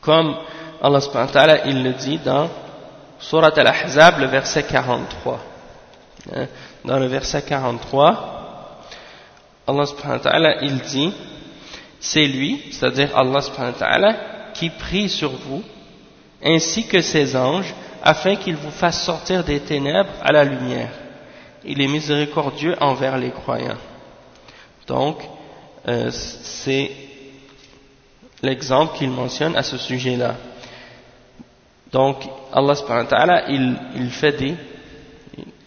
Comme Allah il le dit dans Surat Al-Ahzab, le verset 43. Hein? Dans le verset 43, Allah il dit c'est lui, c'est-à-dire Allah subhanahu wa ta'ala, qui prie sur vous, ainsi que ses anges, afin qu'il vous fasse sortir des ténèbres à la lumière. Il est miséricordieux envers les croyants. Donc, euh, c'est l'exemple qu'il mentionne à ce sujet-là. Donc, Allah subhanahu ta'ala, il, fait des,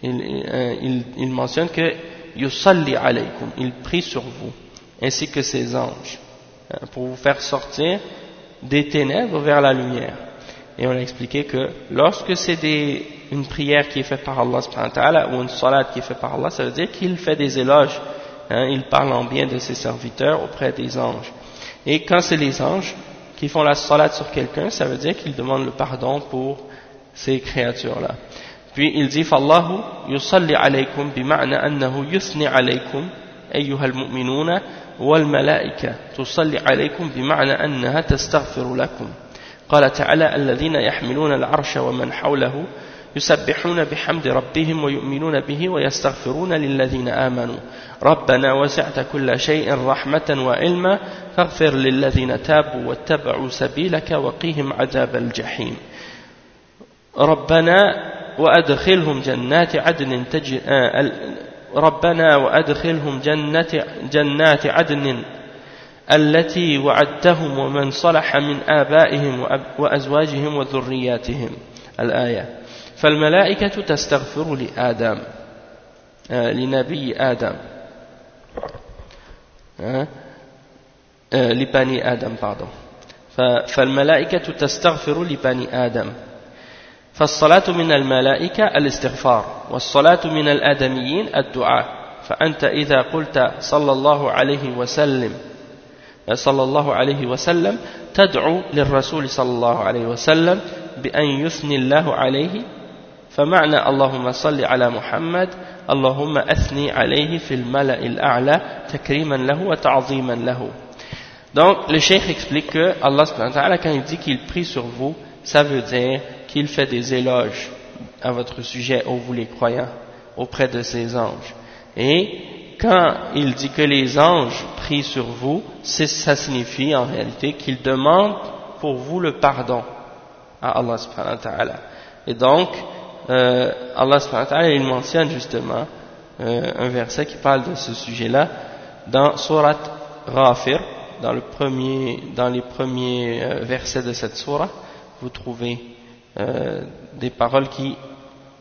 il, euh, mentionne que yusalli alaykum, il prie sur vous ainsi que ses anges, hein, pour vous faire sortir des ténèbres vers la lumière. Et on a expliqué que lorsque c'est une prière qui est faite par Allah ou une salat qui est faite par Allah, ça veut dire qu'il fait des éloges, hein, il parle en bien de ses serviteurs auprès des anges. Et quand c'est les anges qui font la salat sur quelqu'un, ça veut dire qu'ils demandent le pardon pour ces créatures-là. Puis il dit فالله يصلي عليكم بمعنى أنه يثني عليكم أيها المؤمنون والملائكة تصلي عليكم بمعنى أنها تستغفر لكم. قال تعالى الذين يحملون العرش ومن حوله يسبحون بحمد ربهم ويؤمنون به ويستغفرون للذين آمنوا. ربنا وسعت كل شيء رحمة وعلما فاغفر للذين تابوا واتبعوا سبيلك وقيهم عذاب الجحيم. ربنا وأدخلهم جنات عدن تج... ربنا وأدخلهم جنات, جنات عدن التي وعدتهم ومن صلح من آبائهم وأزواجهم وذرياتهم. الآية. فالملائكة تستغفر لآدم. آه، لنبي آدم. آه، آه، لبني آدم pardon. فالملائكة تستغفر لبني آدم. فالصلاة من الملائكة الاستغفار والصلاة من الآدميين الدعاء. فأنت إذا قلت صلى الله عليه وسلم صلى الله عليه وسلم تدعو للرسول صلى الله عليه وسلم بأن يثني الله عليه. فمعنى اللهم صل على محمد اللهم أثني عليه في الملأ الأعلى تكريما له وتعظيما له. Donc, le cheikh explique que Allah, quand il dit qu'il prie sur vous, ça veut dire qu'il fait des éloges à votre sujet, ô vous les croyants, auprès de ses anges. Et quand il dit que les anges prient sur vous, ça signifie en réalité qu'il demande pour vous le pardon à Allah subhanahu wa ta'ala. Et donc, euh, Allah subhanahu wa ta'ala, il mentionne justement euh, un verset qui parle de ce sujet-là dans Surat Ghafir, dans, le premier, dans les premiers euh, versets de cette surah, vous trouvez euh, des paroles qui,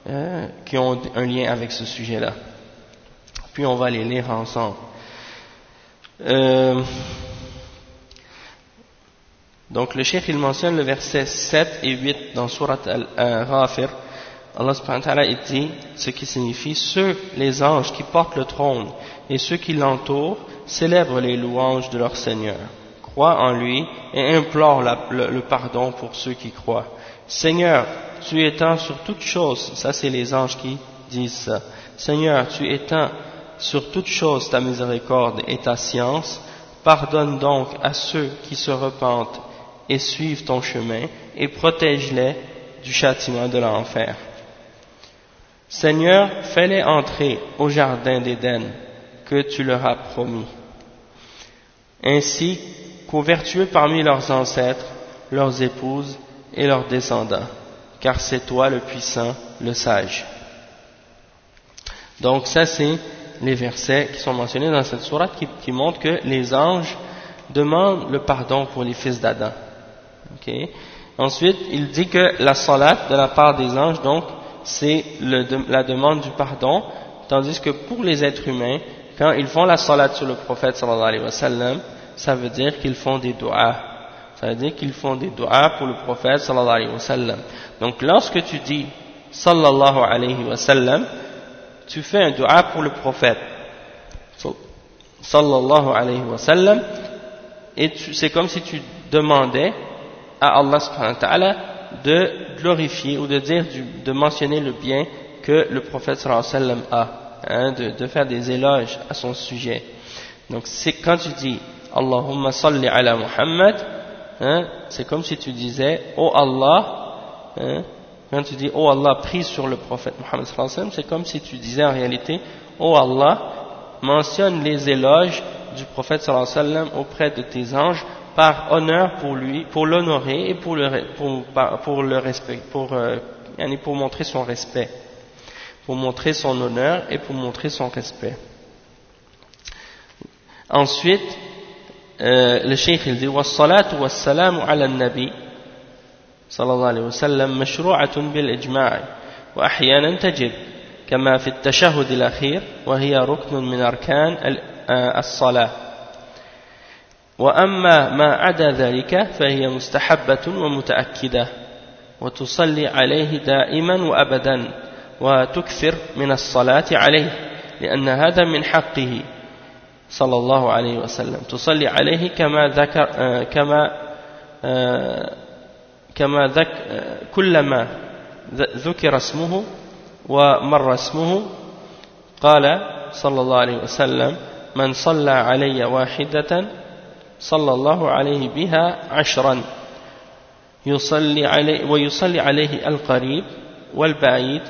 euh, qui ont un lien avec ce sujet-là. Puis on va les lire ensemble. Euh, donc le chef il mentionne le verset 7 et 8 dans Surat Al-Ghafir. Allah subhanahu wa ta'ala dit ce qui signifie ceux, les anges qui portent le trône et ceux qui l'entourent célèbrent les louanges de leur Seigneur, croient en lui et implorent le, pardon pour ceux qui croient. Seigneur, tu étends sur toutes choses, ça c'est les anges qui disent. Seigneur, tu étends sur toutes choses ta miséricorde et ta science, pardonne donc à ceux qui se repentent et suivent ton chemin et protège-les du châtiment de l'enfer. Seigneur, fais-les entrer au jardin d'Éden que tu leur as promis, ainsi qu'aux vertueux parmi leurs ancêtres, leurs épouses et leurs descendants, car c'est toi le puissant, le sage. Donc ça c'est les versets qui sont mentionnés dans cette sourate qui, montrent que les anges demandent le pardon pour les fils d'Adam. Ensuite, il dit que la salat de la part des anges, donc, c'est la demande du pardon, tandis que pour les êtres humains, quand ils font la salat sur le prophète sallallahu alayhi wa sallam, ça veut dire qu'ils font des doigts. Ça veut dire qu'ils font des doigts pour le prophète sallallahu alayhi wa sallam. Donc lorsque tu dis sallallahu alayhi wa sallam, tu fais un doigt pour le prophète sallallahu alayhi wa sallam, et c'est comme si tu demandais à Allah subhanahu wa ta'ala de glorifier ou de dire, de mentionner le bien que le prophète sallallahu alayhi wa sallam a, hein, de, faire des éloges à son sujet. Donc c'est quand tu dis Allahumma salli ala Muhammad, hein, c'est comme si tu disais Oh Allah, hein, quand tu dis Oh Allah, prie sur le prophète sallam, c'est comme si tu disais en réalité Oh Allah, mentionne les éloges du prophète sallam auprès de tes anges par honneur pour lui, pour l'honorer et pour le, pour, pour le respect, pour, euh, pour montrer son respect, pour montrer son honneur et pour montrer son respect. Ensuite, cheikh il dit والصلاة والسلام على النبي صلى الله عليه وسلم مشروعة بالإجماع وأحيانا تجب كما في التشهد الأخير وهي ركن من أركان الصلاة. وأما ما عدا ذلك فهي مستحبة ومتأكدة وتصلي عليه دائما وأبدا وتكثر من الصلاة عليه لأن هذا من حقه. صلى الله عليه وسلم. تصلي عليه كما ذكر كما كما ذك كلما ذكر اسمه ومر اسمه. قال صلى الله عليه وسلم من صلى علي واحدة صلى الله عليه بها عشرا. يصلي عليه ويصلي عليه القريب والبعيد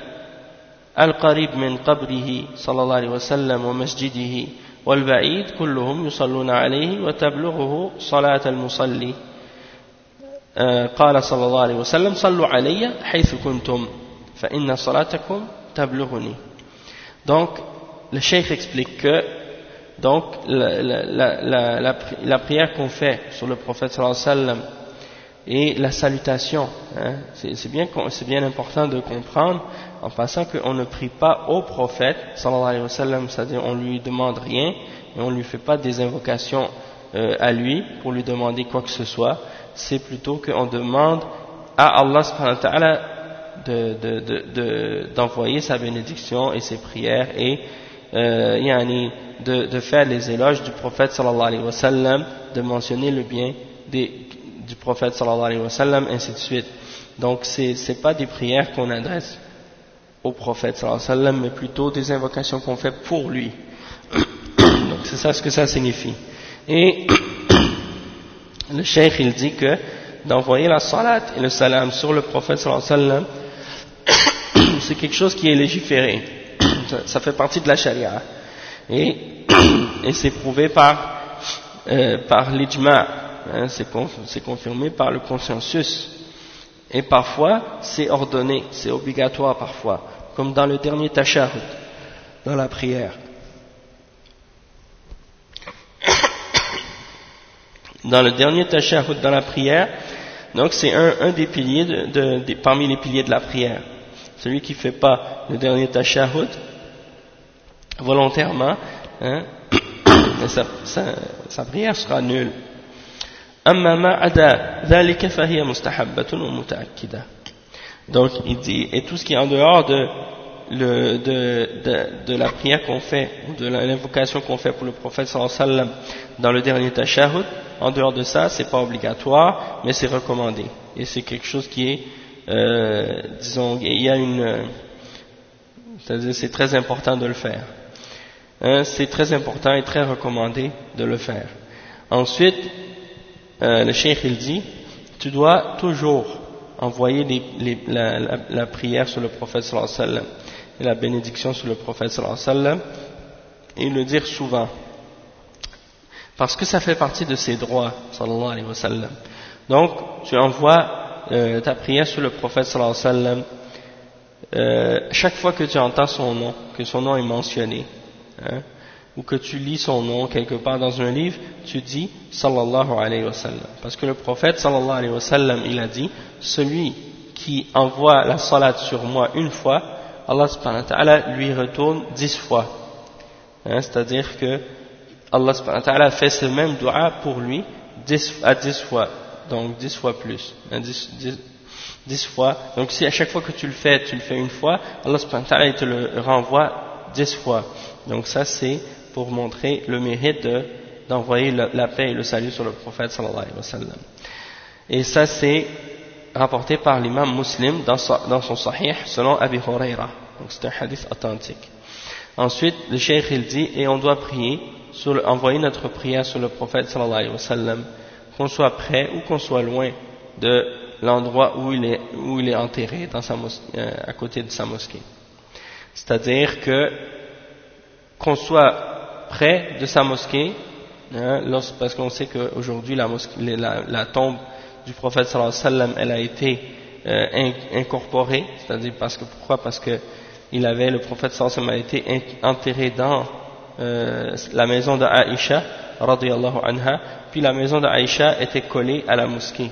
القريب من قبره صلى الله عليه وسلم ومسجده. والبعيد كلهم يصلون عليه وتبلغه صلاة المصلي قال صلى الله عليه وسلم صلوا علي حيث كنتم فإن صلاتكم تبلغني donc le cheikh explique que donc la, la, la, la prière qu'on fait sur le prophète sallallahu alayhi wa sallam et la salutation. Hein, c'est bien, bien important de comprendre en passant qu'on ne prie pas au prophète, sallallahu alayhi wa sallam, c'est-à-dire on lui demande rien et on ne lui fait pas des invocations euh, à lui pour lui demander quoi que ce soit. C'est plutôt qu'on demande à Allah subhanahu wa ta'ala d'envoyer de, de, sa bénédiction et ses prières et euh, yani de, de faire les éloges du prophète sallallahu alayhi wa sallam, de mentionner le bien des, du prophète sallallahu alayhi wa sallam, ainsi de suite. Donc c'est pas des prières qu'on adresse au prophète sallallahu alayhi wa sallam, mais plutôt des invocations qu'on fait pour lui. Donc c'est ça ce que ça signifie. Et le cheikh il dit que d'envoyer la salat et le salam sur le prophète sallallahu alayhi wa sallam, c'est quelque chose qui est légiféré. Ça fait partie de la charia. Et, et c'est prouvé par, euh, par l'ijma' Hein, c'est confirmé par le consensus. Et parfois, c'est ordonné, c'est obligatoire parfois, comme dans le dernier tashahud, dans la prière. Dans le dernier tashahud, dans la prière, donc c'est un, des piliers, de, parmi les piliers de la prière. Celui qui ne fait pas le dernier tashahud, volontairement, hein, sa, sa prière sera nulle. Donc il dit, et tout ce qui est en dehors de, la prière qu'on fait, de l'invocation qu'on fait pour le prophète sallam dans le dernier tashahhud, en dehors de ça, c'est pas obligatoire, mais c'est recommandé. Et c'est quelque chose qui est, euh, disons, il y a une, c'est-à-dire c'est très important de le faire. Hein, c'est très important et très recommandé de le faire. Ensuite, euh, le cheikh il dit, tu dois toujours envoyer la, prière sur le prophète sallallahu alayhi et la bénédiction sur le prophète sallallahu alayhi wa et le dire souvent. Parce que ça fait partie de ses droits sallallahu alayhi wa sallam. Donc, tu envoies euh, ta prière sur le prophète sallallahu alayhi euh, chaque fois que tu entends son nom, que son nom est mentionné. Hein, ou que tu lis son nom quelque part dans un livre, tu dis sallallahu alayhi wa sallam. Parce que le prophète sallallahu alayhi wa sallam, il a dit, celui qui envoie la salat sur moi une fois, Allah subhanahu wa ta'ala lui retourne dix fois. Hein, C'est-à-dire que Allah subhanahu wa ta'ala fait ce même dua pour lui à dix fois. Donc dix fois plus. Hein, dix, dix, fois. Donc si à chaque fois que tu le fais, tu le fais une fois, Allah subhanahu wa ta'ala te le renvoie dix fois. Donc ça c'est pour montrer le mérite d'envoyer la, paix et le salut sur le prophète sallallahu alayhi wa. Et ça c'est rapporté par l'imam muslim dans, dans, son sahih selon Abi Huraira. Donc c'est un hadith authentique. Ensuite, le cheikh il dit, et on doit prier, envoyer notre prière sur le prophète sallallahu alayhi wa qu'on soit près ou qu'on soit loin de l'endroit où il est, où il est enterré dans sa euh, à côté de sa mosquée. C'est-à-dire que qu'on soit près de sa mosquée, hein, parce qu'on sait qu'aujourd'hui la, la, la, tombe du prophète sallallahu alayhi wa sallam, elle a été euh, incorporée, c'est-à-dire parce que pourquoi? Parce que il avait le prophète sallallahu alayhi wa sallam a été enterré dans euh, la maison de Aïcha radiyallahu anha, puis la maison de Aïcha était collée à la mosquée.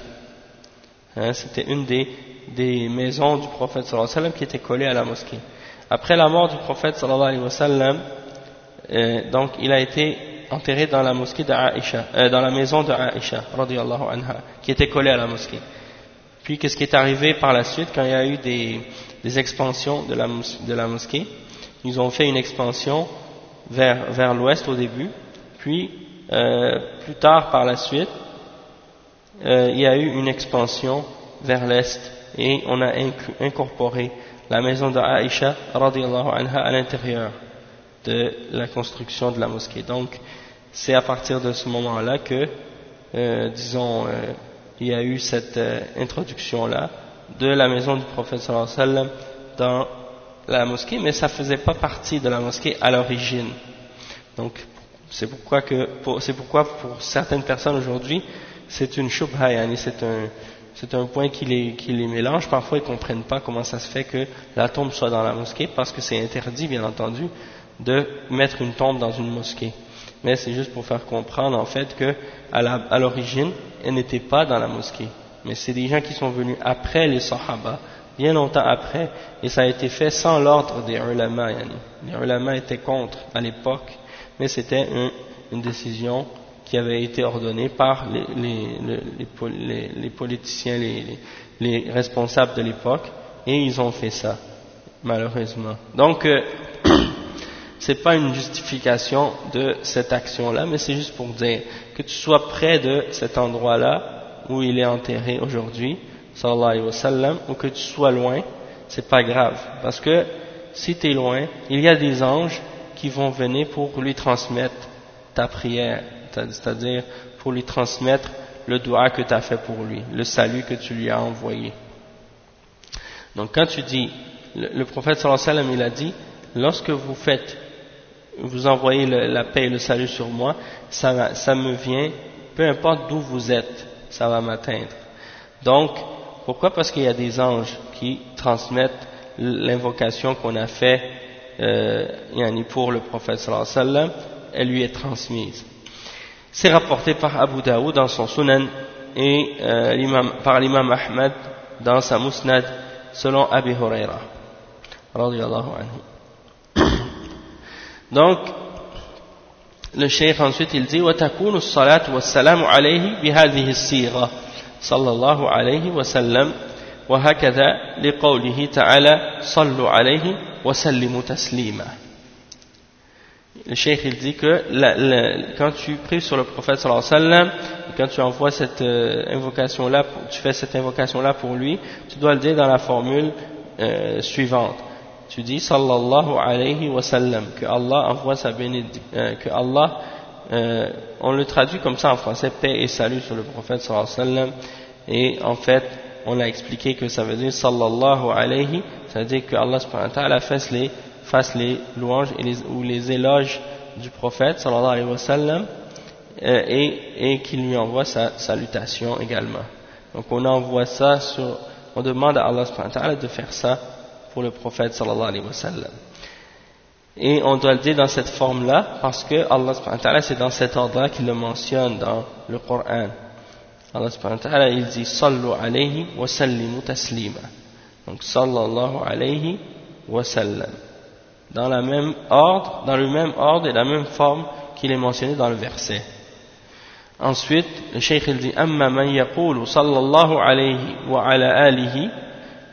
Hein, C'était une des, des maisons du prophète sallallahu alayhi wa sallam qui était collée à la mosquée. Après la mort du prophète sallallahu alayhi wa sallam, euh, donc il a été enterré dans la mosquée de euh, dans la maison de Aïcha, anha, qui était collée à la mosquée. Puis qu'est-ce qui est arrivé par la suite? Quand il y a eu des, expansions de la, mosquée Ils ont fait une expansion vers, l'ouest au début, puis euh, plus tard par la suite, il y a eu une expansion vers l'est et on a incorporé la maison de Aïcha anha à l'intérieur de la construction de la mosquée. Donc, c'est à partir de ce moment-là que, euh, disons, euh, il y a eu cette euh, introduction-là de la maison du prophète sallallahu dans la mosquée, mais ça faisait pas partie de la mosquée à l'origine. Donc, c'est pourquoi c'est pourquoi pour certaines personnes aujourd'hui, c'est une shubha, c'est un, c'est un point qui les, qui les mélange. Parfois, ils comprennent pas comment ça se fait que la tombe soit dans la mosquée, parce que c'est interdit, bien entendu, de mettre une tombe dans une mosquée. Mais c'est juste pour faire comprendre, en fait, que à l'origine, elle n'était pas dans la mosquée. Mais c'est des gens qui sont venus après les Sahaba, bien longtemps après, et ça a été fait sans l'ordre des ulama. Les ulama étaient contre à l'époque, mais c'était une décision qui avait été ordonnée par les, les, les, les politiciens, les, responsables de l'époque, et ils ont fait ça, malheureusement. Donc, euh, c'est pas une justification de cette action-là, mais c'est juste pour dire que tu sois près de cet endroit-là où il est enterré aujourd'hui, sallallahu alayhi wa sallam, ou que tu sois loin, c'est pas grave. Parce que si tu es loin, il y a des anges qui vont venir pour lui transmettre ta prière, c'est-à-dire pour lui transmettre le doigt que tu as fait pour lui, le salut que tu lui as envoyé. Donc quand tu dis, le, prophète sallallahu alayhi wa sallam, il a dit, lorsque vous faites, vous envoyez la paix et le salut sur moi, ça, ça me vient, peu importe d'où vous êtes, ça va m'atteindre. Donc, pourquoi? Parce qu'il y a des anges qui transmettent l'invocation qu'on a fait euh, pour le prophète sallallahu alayhi wa sallam, elle lui est transmise. C'est rapporté par Abu Daoud dans son Sunan et euh, par l'imam Ahmad dans sa Musnad selon Abi Huraira. Donc, le cheikh ensuite il dit وتكون الصلاة والسلام عليه بهذه الصيغة صلى الله عليه وسلم وهكذا لقوله تعالى صلوا عليه وسلموا تسليما le cheikh il dit que la, la, quand tu pries sur le prophète sallallahu alayhi wa sallam, quand tu envoies cette euh, invocation là, tu fais cette invocation là pour lui, tu dois le dire dans la formule euh, suivante. Tu dis sallallahu alayhi wa sallam, que Allah envoie sa bénédiction, euh, que Allah, euh, on le traduit comme ça en français, paix et salut sur le prophète sallallahu alayhi wa sallam, et en fait, on a expliqué que ça veut dire sallallahu alayhi, ça veut dire que Allah subhanahu wa fasse les fasse les louanges et les, ou les éloges du prophète sallallahu alayhi wa sallam euh, et, et qu'il lui envoie sa salutation également. Donc on envoie ça sur, on demande à Allah subhanahu wa de faire ça pour le prophète sallallahu alayhi wa sallam. Et on doit le dire dans cette forme-là parce que Allah c'est dans cet ordre-là qu'il le mentionne dans le Coran. Allah subhanahu il dit Sallu alayhi wa sallimu taslima. Donc sallallahu alayhi wa sallam. Dans la même ordre, dans le même ordre et la même forme qu'il est mentionné dans le verset. Ensuite, le cheikh il dit Amma man yaqulu sallallahu alayhi wa ala alihi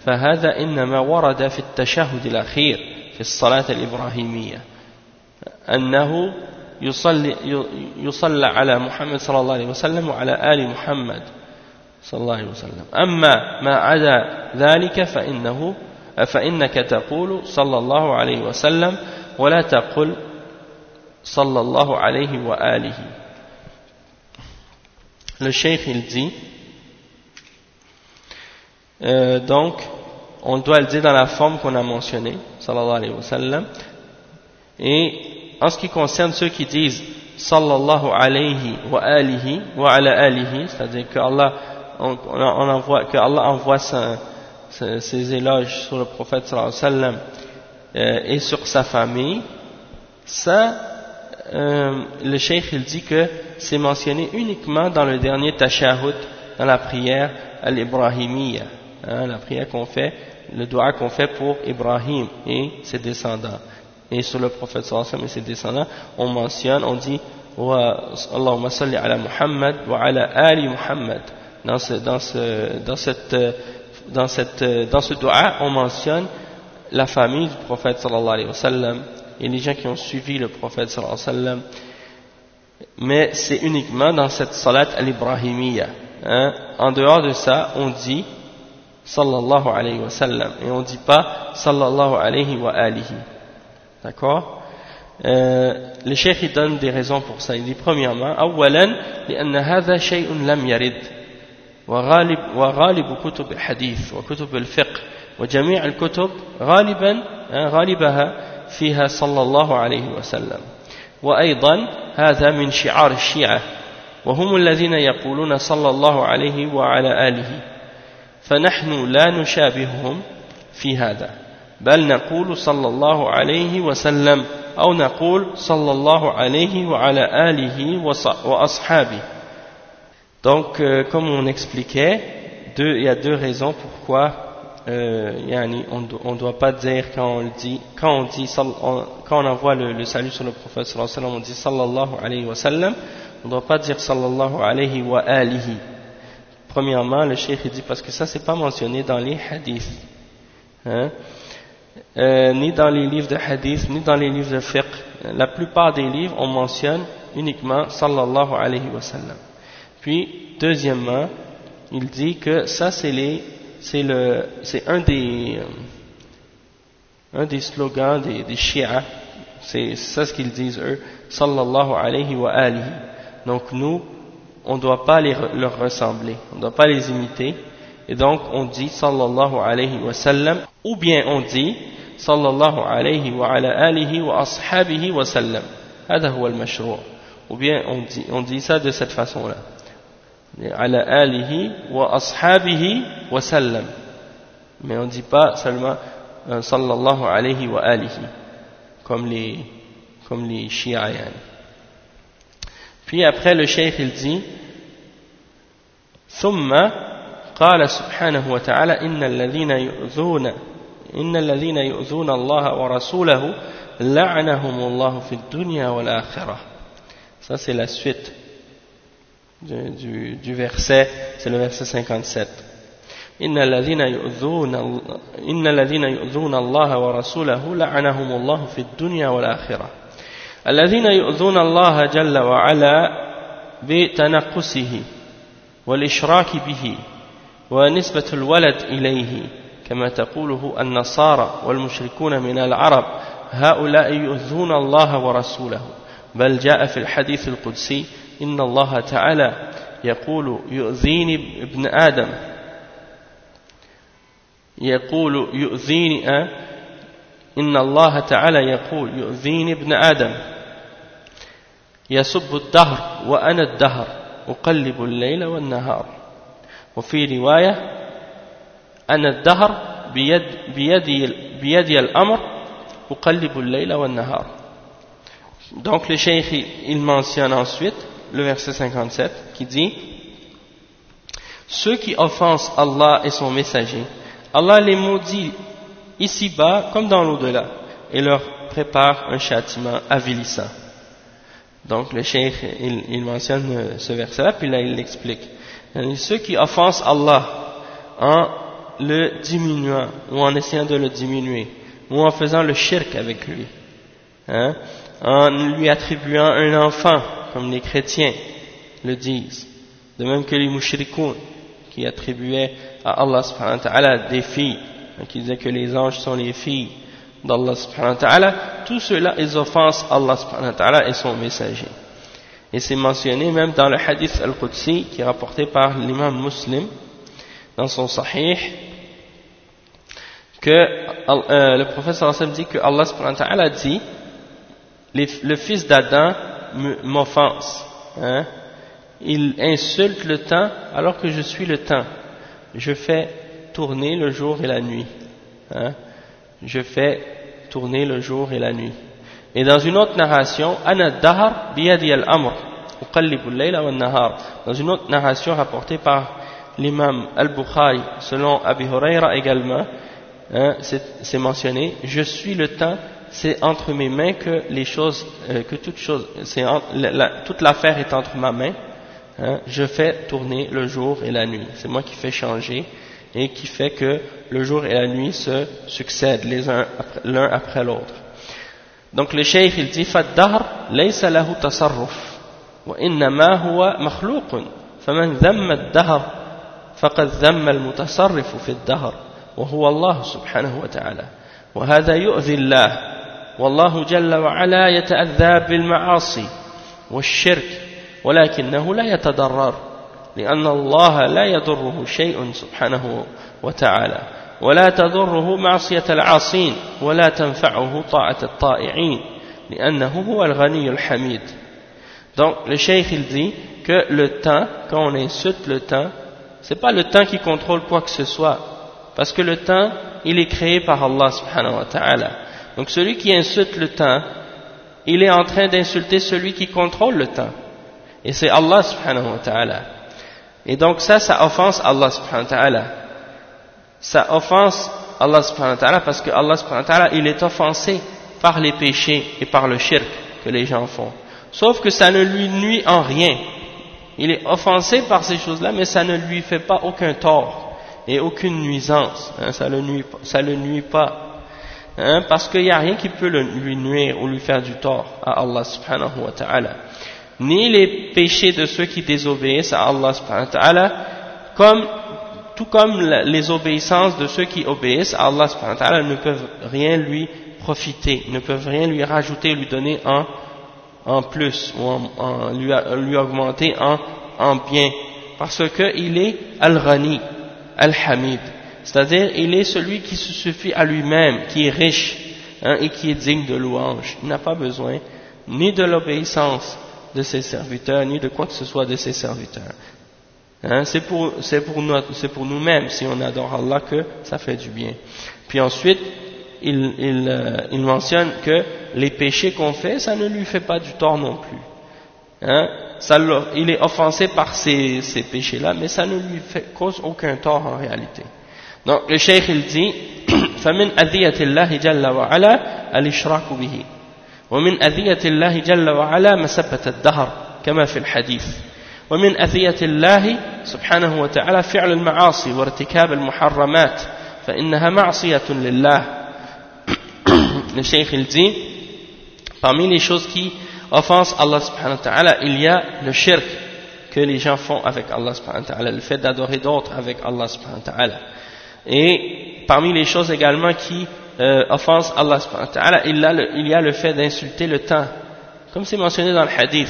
فهذا إنما ورد في التشهد الأخير في الصلاة الإبراهيمية أنه يصلي, يصلى على محمد صلى الله عليه وسلم وعلى آل محمد صلى الله عليه وسلم. أما ما عدا ذلك فإنه فإنك تقول صلى الله عليه وسلم ولا تقل صلى الله عليه وآله. Le cheikh il euh, donc on doit le dire dans la forme qu'on a mentionnée sallallahu alayhi wa sallam. Et en ce qui concerne ceux qui disent sallallahu alayhi wa alihi wa ala alihi c'est-à-dire que Allah envoie que Allah envoie ses éloges sur le prophète sallallahu alayhi wa sallam euh, et sur sa famille, ça, euh, le cheikh il dit que c'est mentionné uniquement dans le dernier tashahhud, dans la prière al-Ibrahimiyya, hein, la prière qu'on fait, le doigt qu'on fait pour Ibrahim et ses descendants. Et sur le prophète sallallahu et ses descendants, on mentionne, on dit Allahumma salli ala Muhammad wa ala ali Muhammad. Dans, ce, dans, dans doigt, on mentionne la famille du prophète alayhi wa sallam et les gens qui ont suivi le prophète sallallahu alayhi wa sallam. Mais c'est uniquement dans cette salat al-Ibrahimiyya. Hein. En dehors de ça, on dit sallallahu alayhi wa sallam. Et on ne dit pas sallallahu alayhi wa alihi. D'accord? Euh, le cheikh il donne des raisons pour ça. Il dit premièrement, أولا لأن هذا شيء لم يرد وغالب, وغالب كتب الحديث وكتب الفقه وجميع الكتب غالبا غالبها فيها صلى الله عليه وسلم وأيضا هذا من شعار الشيعة وهم الذين يقولون صلى الله عليه وعلى آله فنحن لا نشابههم في هذا بل نقول صلى الله عليه وسلم أو نقول صلى الله عليه وعلى آله وأصحابه Donc, euh, comme on expliquait, deux, il y a deux raisons pourquoi euh, yani, on ne doit pas dire quand on dit, quand on, dit, quand on envoie le, le, salut sur le prophète on dit sallallahu alayhi wa sallam, on ne doit pas dire sallallahu alayhi wa alihi. Premièrement, le cheikh dit parce que ça c'est pas mentionné dans les hadiths. Hein? Euh, ni dans les livres de hadith, ni dans les livres de fiqh. La plupart des livres, on mentionne uniquement sallallahu alayhi wa sallam. Puis, deuxièmement, il dit que ça c'est le, c'est un des, euh, un des slogans des, des. C'est ça ce qu'ils disent eux, sallallahu alayhi wa alihi. Donc nous, on ne doit pas les, leur ressembler, on ne doit pas les imiter. Et donc on dit sallallahu alayhi wa sallam, ou bien on dit sallallahu alayhi wa ala alihi wa ashabihi wa sallam. هذا هو المشروع. Ou bien on dit, on dit ça de cette façon-là. على آله وأصحابه وسلم. Mais on ne dit pas seulement euh, sallallahu alayhi wa alihi, comme les, comme les chiites. Puis après le cheikh il dit ثم قال سبحانه وتعالى إن الذين يؤذون إن الذين يؤذون الله ورسوله لعنهم الله في الدنيا والآخرة ça c'est la suite du, du, du verset c'est le verset 57 إن الذين يؤذون إن الذين يؤذون الله ورسوله لعنهم الله في الدنيا والآخرة الذين يؤذون الله جل وعلا بتنقصه والإشراك به ونسبة الولد إليه كما تقوله النصارى والمشركون من العرب هؤلاء يؤذون الله ورسوله. بل جاء في الحديث القدسي إن الله تعالى يقول يؤذيني ابن آدم. يقول يؤذيني إن الله تعالى يقول يؤذيني ابن آدم. يسب الدهر وأنا الدهر أقلب الليل والنهار وفي رواية أنا الدهر بيد بيدي, بيدي الأمر أقلب الليل والنهار Donc le cheikh il mentionne ensuite le verset 57 qui dit Ceux qui offensent Allah et son messager, Allah les maudit ici-bas comme dans l'au-delà et leur prépare un châtiment avilissant. Donc le cheikh il, mentionne ce verset-là puis là il l'explique. Ceux qui offensent Allah en le diminuant ou en essayant de le diminuer ou en faisant le shirk avec lui, hein, en lui attribuant un enfant comme les chrétiens le disent, de même que les mushrikoun qui attribuaient à Allah ta'ala des filles, qui disaient que les anges sont les filles d'Allah subhanahu wa ta'ala, tous ceux-là ils offensent Allah subhanahu wa ta'ala et son messager. Et c'est mentionné même dans le hadith al-Qudsi qui est rapporté par l'imam muslim dans son sahih que euh, le prophète sallallahu dit que Allah subhanahu wa ta'ala dit le fils d'Adam m'offense hein? il insulte le temps alors que je suis le temps je fais tourner le jour et la nuit hein? Je fais tourner le jour et la nuit. Et dans une autre narration, Dans une autre narration rapportée par l'imam al-Bukhari, selon Abi Huraira également, hein, c'est mentionné, je suis le temps, c'est entre mes mains que les choses, euh, que toute chose, toute l'affaire est entre ma main, hein, je fais tourner le jour et la nuit. C'est moi qui fais changer et qui fait que le jour et la nuit se succèdent les uns l'un après l'autre. Donc le cheikh il dit فالدهر ليس له تصرف وإنما هو مخلوق فمن ذم الدهر فقد ذم المتصرف في الدهر وهو الله سبحانه وتعالى وهذا يؤذي الله والله جل وعلا يتأذى بالمعاصي والشرك ولكنه لا يتضرر لأن الله لا يضره شيء سبحانه وتعالى ولا تضره معصية العاصين ولا تنفعه طاعة الطائعين لأنه هو الغني الحميد donc le cheikh il dit que le temps quand on insulte le temps c'est pas le temps qui contrôle quoi que ce soit parce que le temps il est créé par Allah subhanahu wa ta'ala donc celui qui insulte le temps il est en train d'insulter celui qui contrôle le temps et c'est Allah subhanahu wa ta'ala et donc ça ça offense Allah subhanahu wa ta'ala. Ça offense Allah subhanahu wa ta'ala parce que Allah subhanahu wa ta'ala il est offensé par les péchés et par le shirk que les gens font. Sauf que ça ne lui nuit en rien. Il est offensé par ces choses-là mais ça ne lui fait pas aucun tort et aucune nuisance hein, ça ne nuit, ça le nuit pas hein, parce qu'il n'y a rien qui peut le, lui nuire ou lui faire du tort à Allah subhanahu wa ta'ala ni les péchés de ceux qui désobéissent à Allah subhanahu wa ta'ala comme tout comme les obéissances de ceux qui obéissent à Allah subhanahu wa ta'ala ne peuvent rien lui profiter, ne peuvent rien lui rajouter, lui donner en, en plus ou en, lui, lui, augmenter en, en bien. Parce qu'il est Al-Ghani, Al-Hamid. C'est-à-dire il est celui qui se suffit à lui-même, qui est riche hein, et qui est digne de louange. Il n'a pas besoin ni de l'obéissance de ses serviteurs, ni de quoi que ce soit de ses serviteurs Hein, c'est pour, pour, pour nous-mêmes, si on adore Allah, que ça fait du bien. Puis ensuite, il, il, euh, il mentionne que les péchés qu'on fait, ça ne lui fait pas du tort non plus. Hein, ça, il est offensé par ces, ces péchés-là, mais ça ne lui fait, cause aucun tort en réalité. Donc le cheikh il dit فمن أذية الله جل وعلا الإشراك به ومن أذية الله جل وعلا مسبة الدهر كما في الحديث ومن أذية الله سبحانه وتعالى فعل المعاصي وارتكاب المحرمات فإنها معصية لله le cheikh il dit parmi les choses qui offensent Allah subhanahu wa ta'ala il y a le shirk que les gens font avec Allah subhanahu wa ta'ala le fait d'adorer d'autres avec Allah subhanahu wa ta'ala et parmi les choses également qui euh, offensent Allah subhanahu wa ta'ala il, y a le fait d'insulter le temps comme c'est mentionné dans le hadith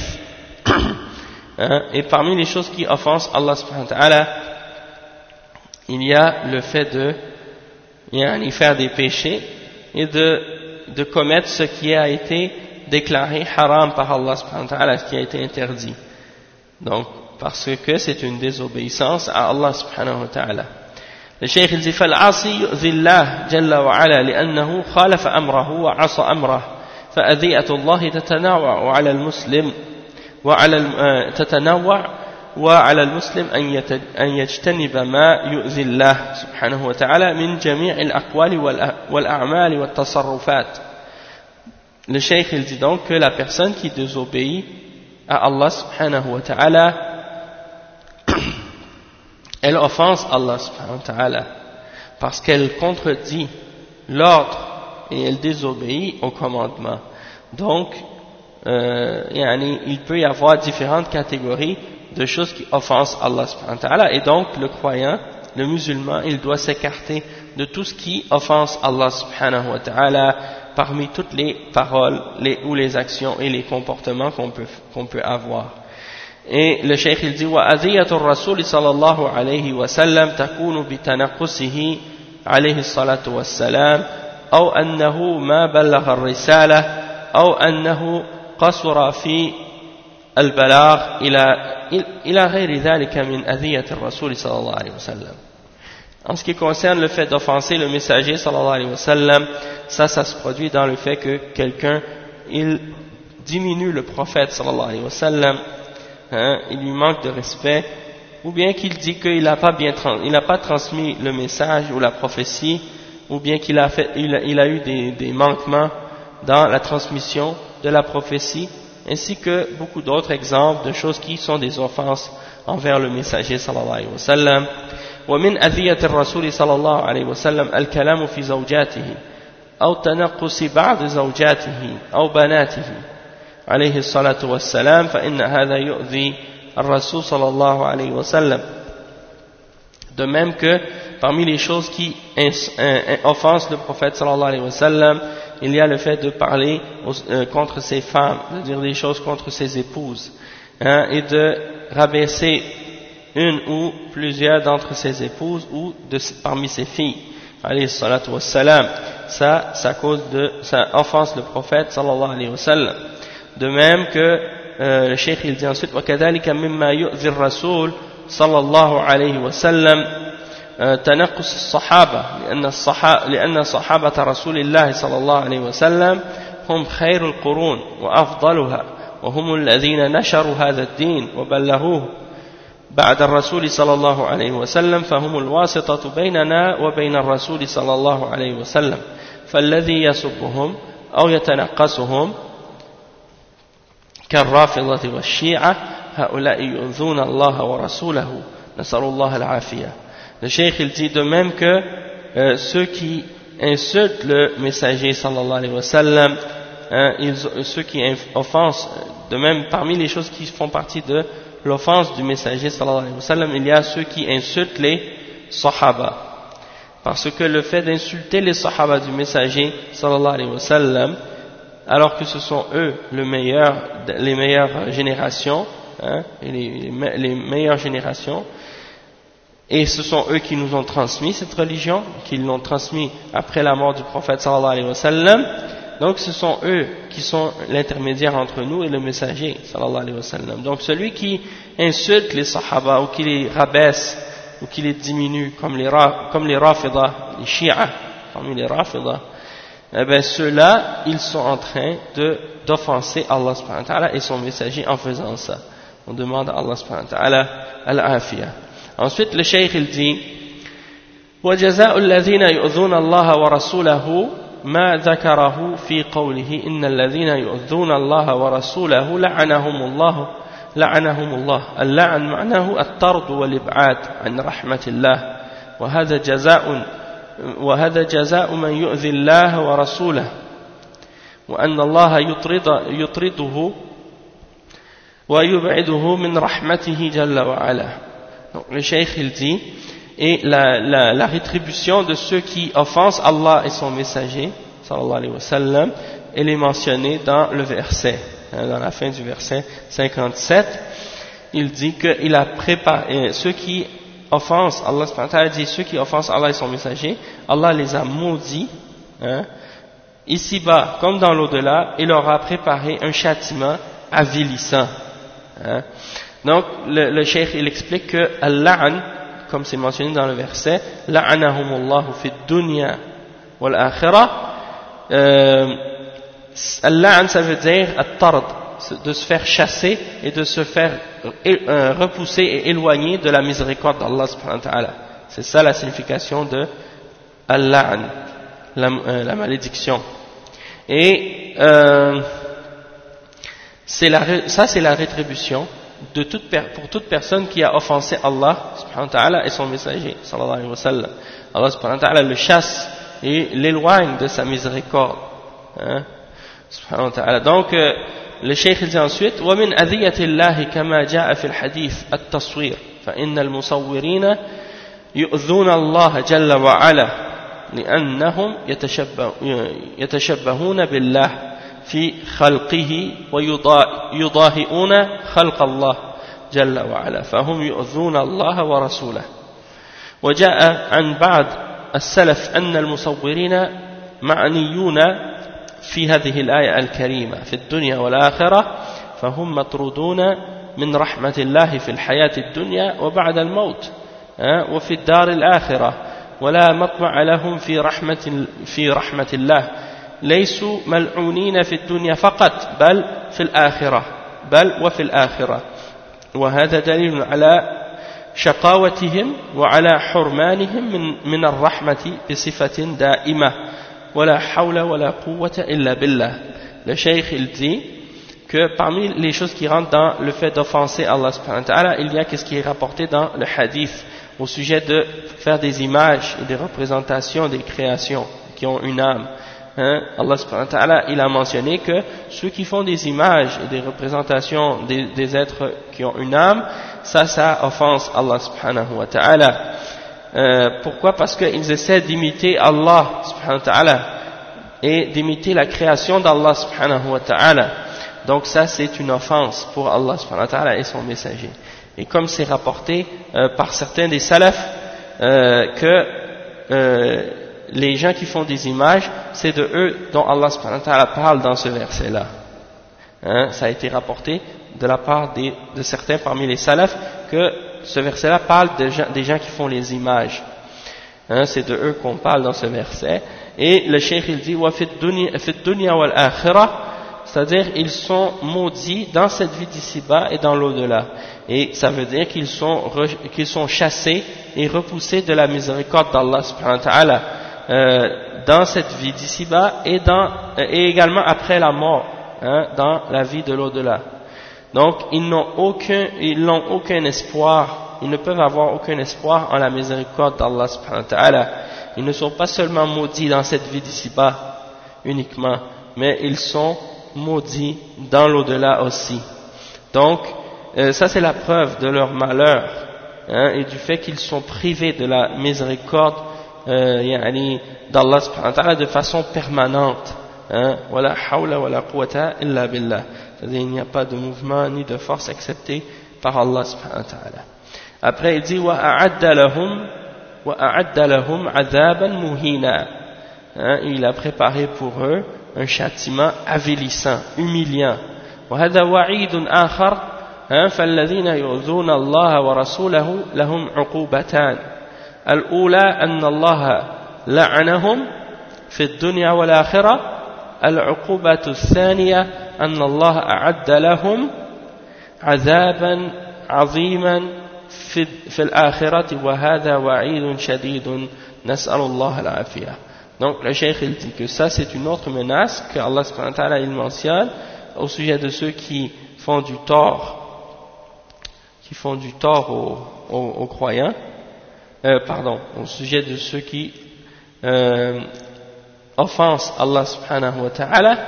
Hein, et parmi les choses qui offensent Allah subhanahu wa ta'ala, il y a le fait de y faire des péchés et de, de commettre ce qui a été déclaré haram par Allah subhanahu wa ta'ala, ce qui a été interdit. Donc, parce que c'est une désobéissance à Allah subhanahu wa ta'ala. Il dit فالعاصي يؤذي الله جل وعلا لأنه خالف أمره وعصى أمره فأذية الله تتنوع على المسلم وعلى تتنوع وعلى المسلم أن يجتنب ما يؤذي الله سبحانه وتعالى من جميع الأقوال والأعمال والتصرفات. Le cheikh il dit donc que la personne qui désobéit à Allah subhanahu wa ta'ala elle offense Allah subhanahu wa ta'ala parce qu'elle contredit l'ordre et elle désobéit au commandement donc euh, il peut y avoir différentes catégories de choses qui offensent Allah subhanahu wa ta'ala et donc le croyant, le musulman, il doit s'écarter de tout ce qui offense Allah subhanahu wa ta'ala parmi toutes les paroles les, ou les actions et les comportements qu'on peut avoir. Et le cheikh il dit وأذية الرسول صلى الله عليه وسلم تكون بتنقصه عليه الصلاة والسلام أو أنه ما بلغ الرسالة أو أنه قصر في البلاغ إلى إلى غير ذلك من أذية الرسول صلى الله عليه وسلم En ce qui concerne le fait d'offenser le messager sallallahu alayhi wa sallam, ça, ça se produit dans le fait que quelqu'un, il diminue le prophète sallallahu alayhi wa sallam, hein, il lui manque de respect, ou bien qu'il dit qu'il n'a pas bien, il n'a pas transmis le message ou la prophétie, ou bien qu'il a fait, il a, il a eu des, des manquements dans la transmission de la prophétie, ainsi que beaucoup d'autres exemples de choses qui sont des offenses envers le messager sallallahu alayhi wa sallam. ومن أذية الرسول صلى الله عليه وسلم الكلام في زوجاته أو تنقص بعض زوجاته أو بناته عليه الصلاة والسلام فإن هذا يؤذي الرسول صلى الله عليه وسلم De même que parmi les choses qui offensent le prophète sallallahu alayhi wa sallam, il y a le fait de parler euh, contre ses femmes, de dire des choses contre ses épouses, hein, et de rabaisser une ou plusieurs d'entre ses épouses ou de, parmi ses filles. alayhi salatu wassalam. Ça, ça cause de, ça offense le prophète sallallahu alayhi wa sallam. De même que euh, le cheikh il dit ensuite وكذلك مما يؤذي الرسول صلى الله عليه وسلم. تنقص الصحابة لأن, الصحابة لأن صحابة رسول الله صلى الله عليه وسلم هم خير القرون وأفضلها وهم الذين نشروا هذا الدين وبلغوه. بعد الرسول صلى الله عليه وسلم فهم الواسطة بيننا وبين الرسول صلى الله عليه وسلم. فالذي يسبهم أو يتنقصهم كالرافضة والشيعة هؤلاء يؤذون الله ورسوله نسأل الله العافية Le cheikh il dit de même que euh, ceux qui insultent le messager sallallahu alayhi wa sallam, hein, ils, ceux qui offensent, de même parmi les choses qui font partie de l'offense du messager sallallahu alayhi wa sallam, il y a ceux qui insultent les sahaba. Parce que le fait d'insulter les sahaba du messager sallallahu alayhi wa sallam, alors que ce sont eux les meilleures générations, hein, les, les, meilleures générations, et ce sont eux qui nous ont transmis cette religion, qui l'ont transmis après la mort du prophète sallallahu alayhi wa sallam, donc ce sont eux qui sont l'intermédiaire entre nous et le messager sallallahu alayhi wa sallam. Donc celui qui insulte les sahaba ou qui les rabaisse ou qui les diminue comme les, comme les rafidah, les shi'a, parmi les rafidah, eh bien ceux-là, ils sont en train d'offenser Allah subhanahu wa ta'ala et son messager en faisant ça. On demande à Allah subhanahu wa ta'ala al-afiyah. Ensuite, le cheikh il dit وجزاء الذين يؤذون الله ورسوله ما ذكره في قوله إن الذين يؤذون الله ورسوله لعنهم الله لعنهم الله اللعن معناه الطرد والإبعاد عن رحمة الله وهذا جزاء وهذا جزاء من يؤذي الله ورسوله وأن الله يطرد يطرده ويبعده من رحمته جل وعلا le cheikh il dit et la, la, la, rétribution de ceux qui offensent Allah et son messager sallallahu alayhi wa sallam elle est mentionnée dans le verset hein, dans la fin du verset 57 il dit qu'il a préparé ceux qui offensent Allah subhanahu dit ceux qui offensent Allah et son messager Allah les a maudits hein, ici-bas comme dans l'au-delà il leur a préparé un châtiment avilissant hein. Donc, le, le cheikh, il explique que Al-La'an, comme c'est mentionné dans le verset, La'anahumullahu fi dunya wal akhirah, euh, ça veut dire At-Tard, de se faire chasser et de se faire euh, repousser et éloigner de la miséricorde d'Allah subhanahu wa ta'ala. C'est ça la signification de Al-La'an, la, euh, la, malédiction. Et euh, la, ça, c'est la rétribution de toute, pour toute personne qui a offensé Allah subhanahu wa ta'ala et son messager sallallahu alayhi wa. Allah subhanahu wa ta'ala le chasse et l'éloigne de sa miséricorde. Hein. Donc, euh, le cheikh dit ensuite ومن أذية الله كما جاء في الحديث التصوير فإن المصورين يؤذون الله جل وعلا لأنهم يتشبهون بالله في خلقه ويضاهئون خلق الله جل وعلا فهم يؤذون الله ورسوله. وجاء عن بعض السلف أن المصورين معنيون في هذه الآية الكريمة في الدنيا والآخرة فهم مطرودون من رحمة الله في الحياة الدنيا وبعد الموت وفي الدار الآخرة. ولا مطمع لهم في رحمة, في رحمة الله. ليسوا ملعونين في الدنيا فقط بل في الآخرة بل وفي الآخرة. وهذا دليل على شقاوتهم وعلى حرمانهم من, من الرحمة بصفة دائمة. Wala hawla wala quwwata illa billah. Le cheikh, il dit que parmi les choses qui rentrent dans le fait d'offenser Allah subhanahu wa ta'ala, il y a ce qui est rapporté dans le hadith au sujet de faire des images et des représentations des créations qui ont une âme. Hein? Allah subhanahu wa ta'ala, il a mentionné que ceux qui font des images et des représentations des, des êtres qui ont une âme, ça, ça offense Allah subhanahu wa ta'ala. Euh, pourquoi? Parce qu'ils essaient d'imiter Allah et d'imiter la création d'Allah. Donc ça, c'est une offense pour Allah et son messager. Et comme c'est rapporté euh, par certains des salafs, euh, que les gens qui font des images, c'est de eux dont Allah parle dans ce verset-là. Hein, ça a été rapporté de la part de certains parmi les salafs que ce verset-là parle des gens qui font les images. Hein, c'est de eux qu'on parle dans ce verset. Et le cheikh il dit c'est-à-dire ils sont maudits dans cette vie d'ici-bas et dans l'au-delà. Et ça veut dire qu'ils sont, qu'ils sont chassés et repoussés de la miséricorde d'Allah subhanahu wa ta'ala euh, dans cette vie d'ici-bas et, dans, et également après la mort, hein, dans la vie de l'au-delà. Donc ils n'ont aucun, ils n'ont aucun espoir, ils ne peuvent avoir aucun espoir en la miséricorde d'Allah subhanahu wa ta'ala. Ils ne sont pas seulement maudits dans cette vie d'ici-bas uniquement, mais ils sont maudits dans l'au-delà aussi. Donc, euh, ça c'est la preuve de leur malheur hein, et du fait qu'ils sont privés de la miséricorde euh, d'Allah de façon permanente. Hein. C'est-à-dire il n'y a pas de mouvement ni de force accepté par Allah subhanahu wa ta'ala. Après il dit وَأَعَدَّ لَهُمْ عَذَابًا مُهِينًا hein, Il a préparé pour eux un châtiment avilissant, humiliant. وهذا وعيد آخر فالذين يؤذون الله ورسوله لهم عقوبتان الأولى أن الله لعنهم في الدنيا والآخرة العقوبة الثانية أن الله أعد لهم عذابا عظيما في الآخرة وهذا وعيد شديد نسأل الله العافية Donc le cheikh il dit que ça c'est une autre menace que Allah subhanahu wa ta'ala il mentionne au sujet de ceux qui font du tort qui font du tort aux, aux, aux croyants euh, pardon au sujet de ceux qui euh, offensent Allah subhanahu wa ta'ala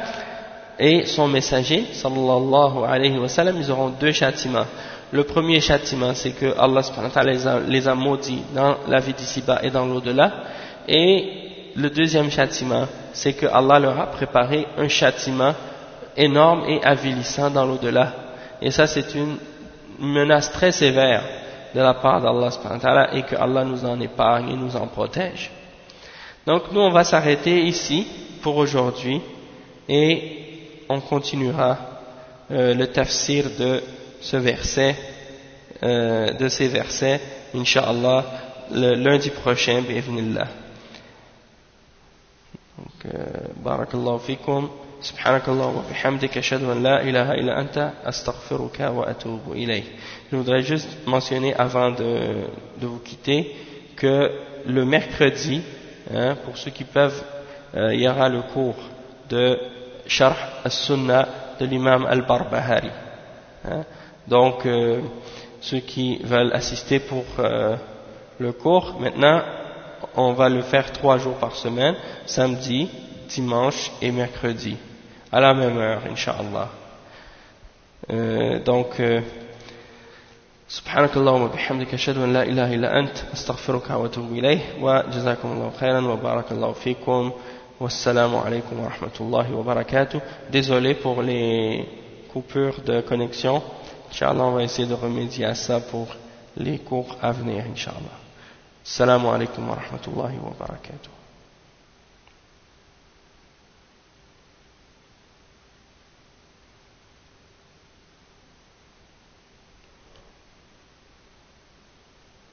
et son messager sallallahu alayhi wa sallam ils auront deux châtiments le premier châtiment c'est que Allah subhanahu wa les a, maudits dans la vie d'ici-bas et dans l'au-delà et le deuxième châtiment, c'est que Allah leur a préparé un châtiment énorme et avilissant dans l'au-delà. Et ça, c'est une menace très sévère de la part d'Allah et que Allah nous en épargne et nous en protège. Donc nous, on va s'arrêter ici pour aujourd'hui et on continuera euh, le tafsir de ce verset, euh, de ces versets, Inch'Allah, le lundi prochain, bienvenillah. Donc, euh, barakallahu fikum, subhanakallah wa bihamdik, ashadu la ilaha illa anta, astaghfiruka wa atubu ilayh. Je voudrais juste mentionner avant de, de vous quitter que le mercredi, hein, pour ceux qui peuvent, euh, il y aura le cours de Sharh al-Sunnah de l'imam al-Barbahari. Hein. Donc, euh, ceux qui veulent assister pour euh, le cours, maintenant, on va le faire trois jours par semaine, samedi, dimanche et mercredi, à la même heure, Inch'Allah. Euh, donc, euh, سبحانك اللهم وبحمدك أشهد أن لا إله إلا أنت أستغفرك وأتوب إليه وجزاكم الله خيرا وبارك الله فيكم Wassalamu alaikum wa rahmatullahi wa barakatuh. Désolé pour les coupures de connexion. Inch'Allah, on va essayer de remédier à ça pour les cours à venir, Inch'Allah. Assalamu alaikum wa rahmatullahi wa barakatuh.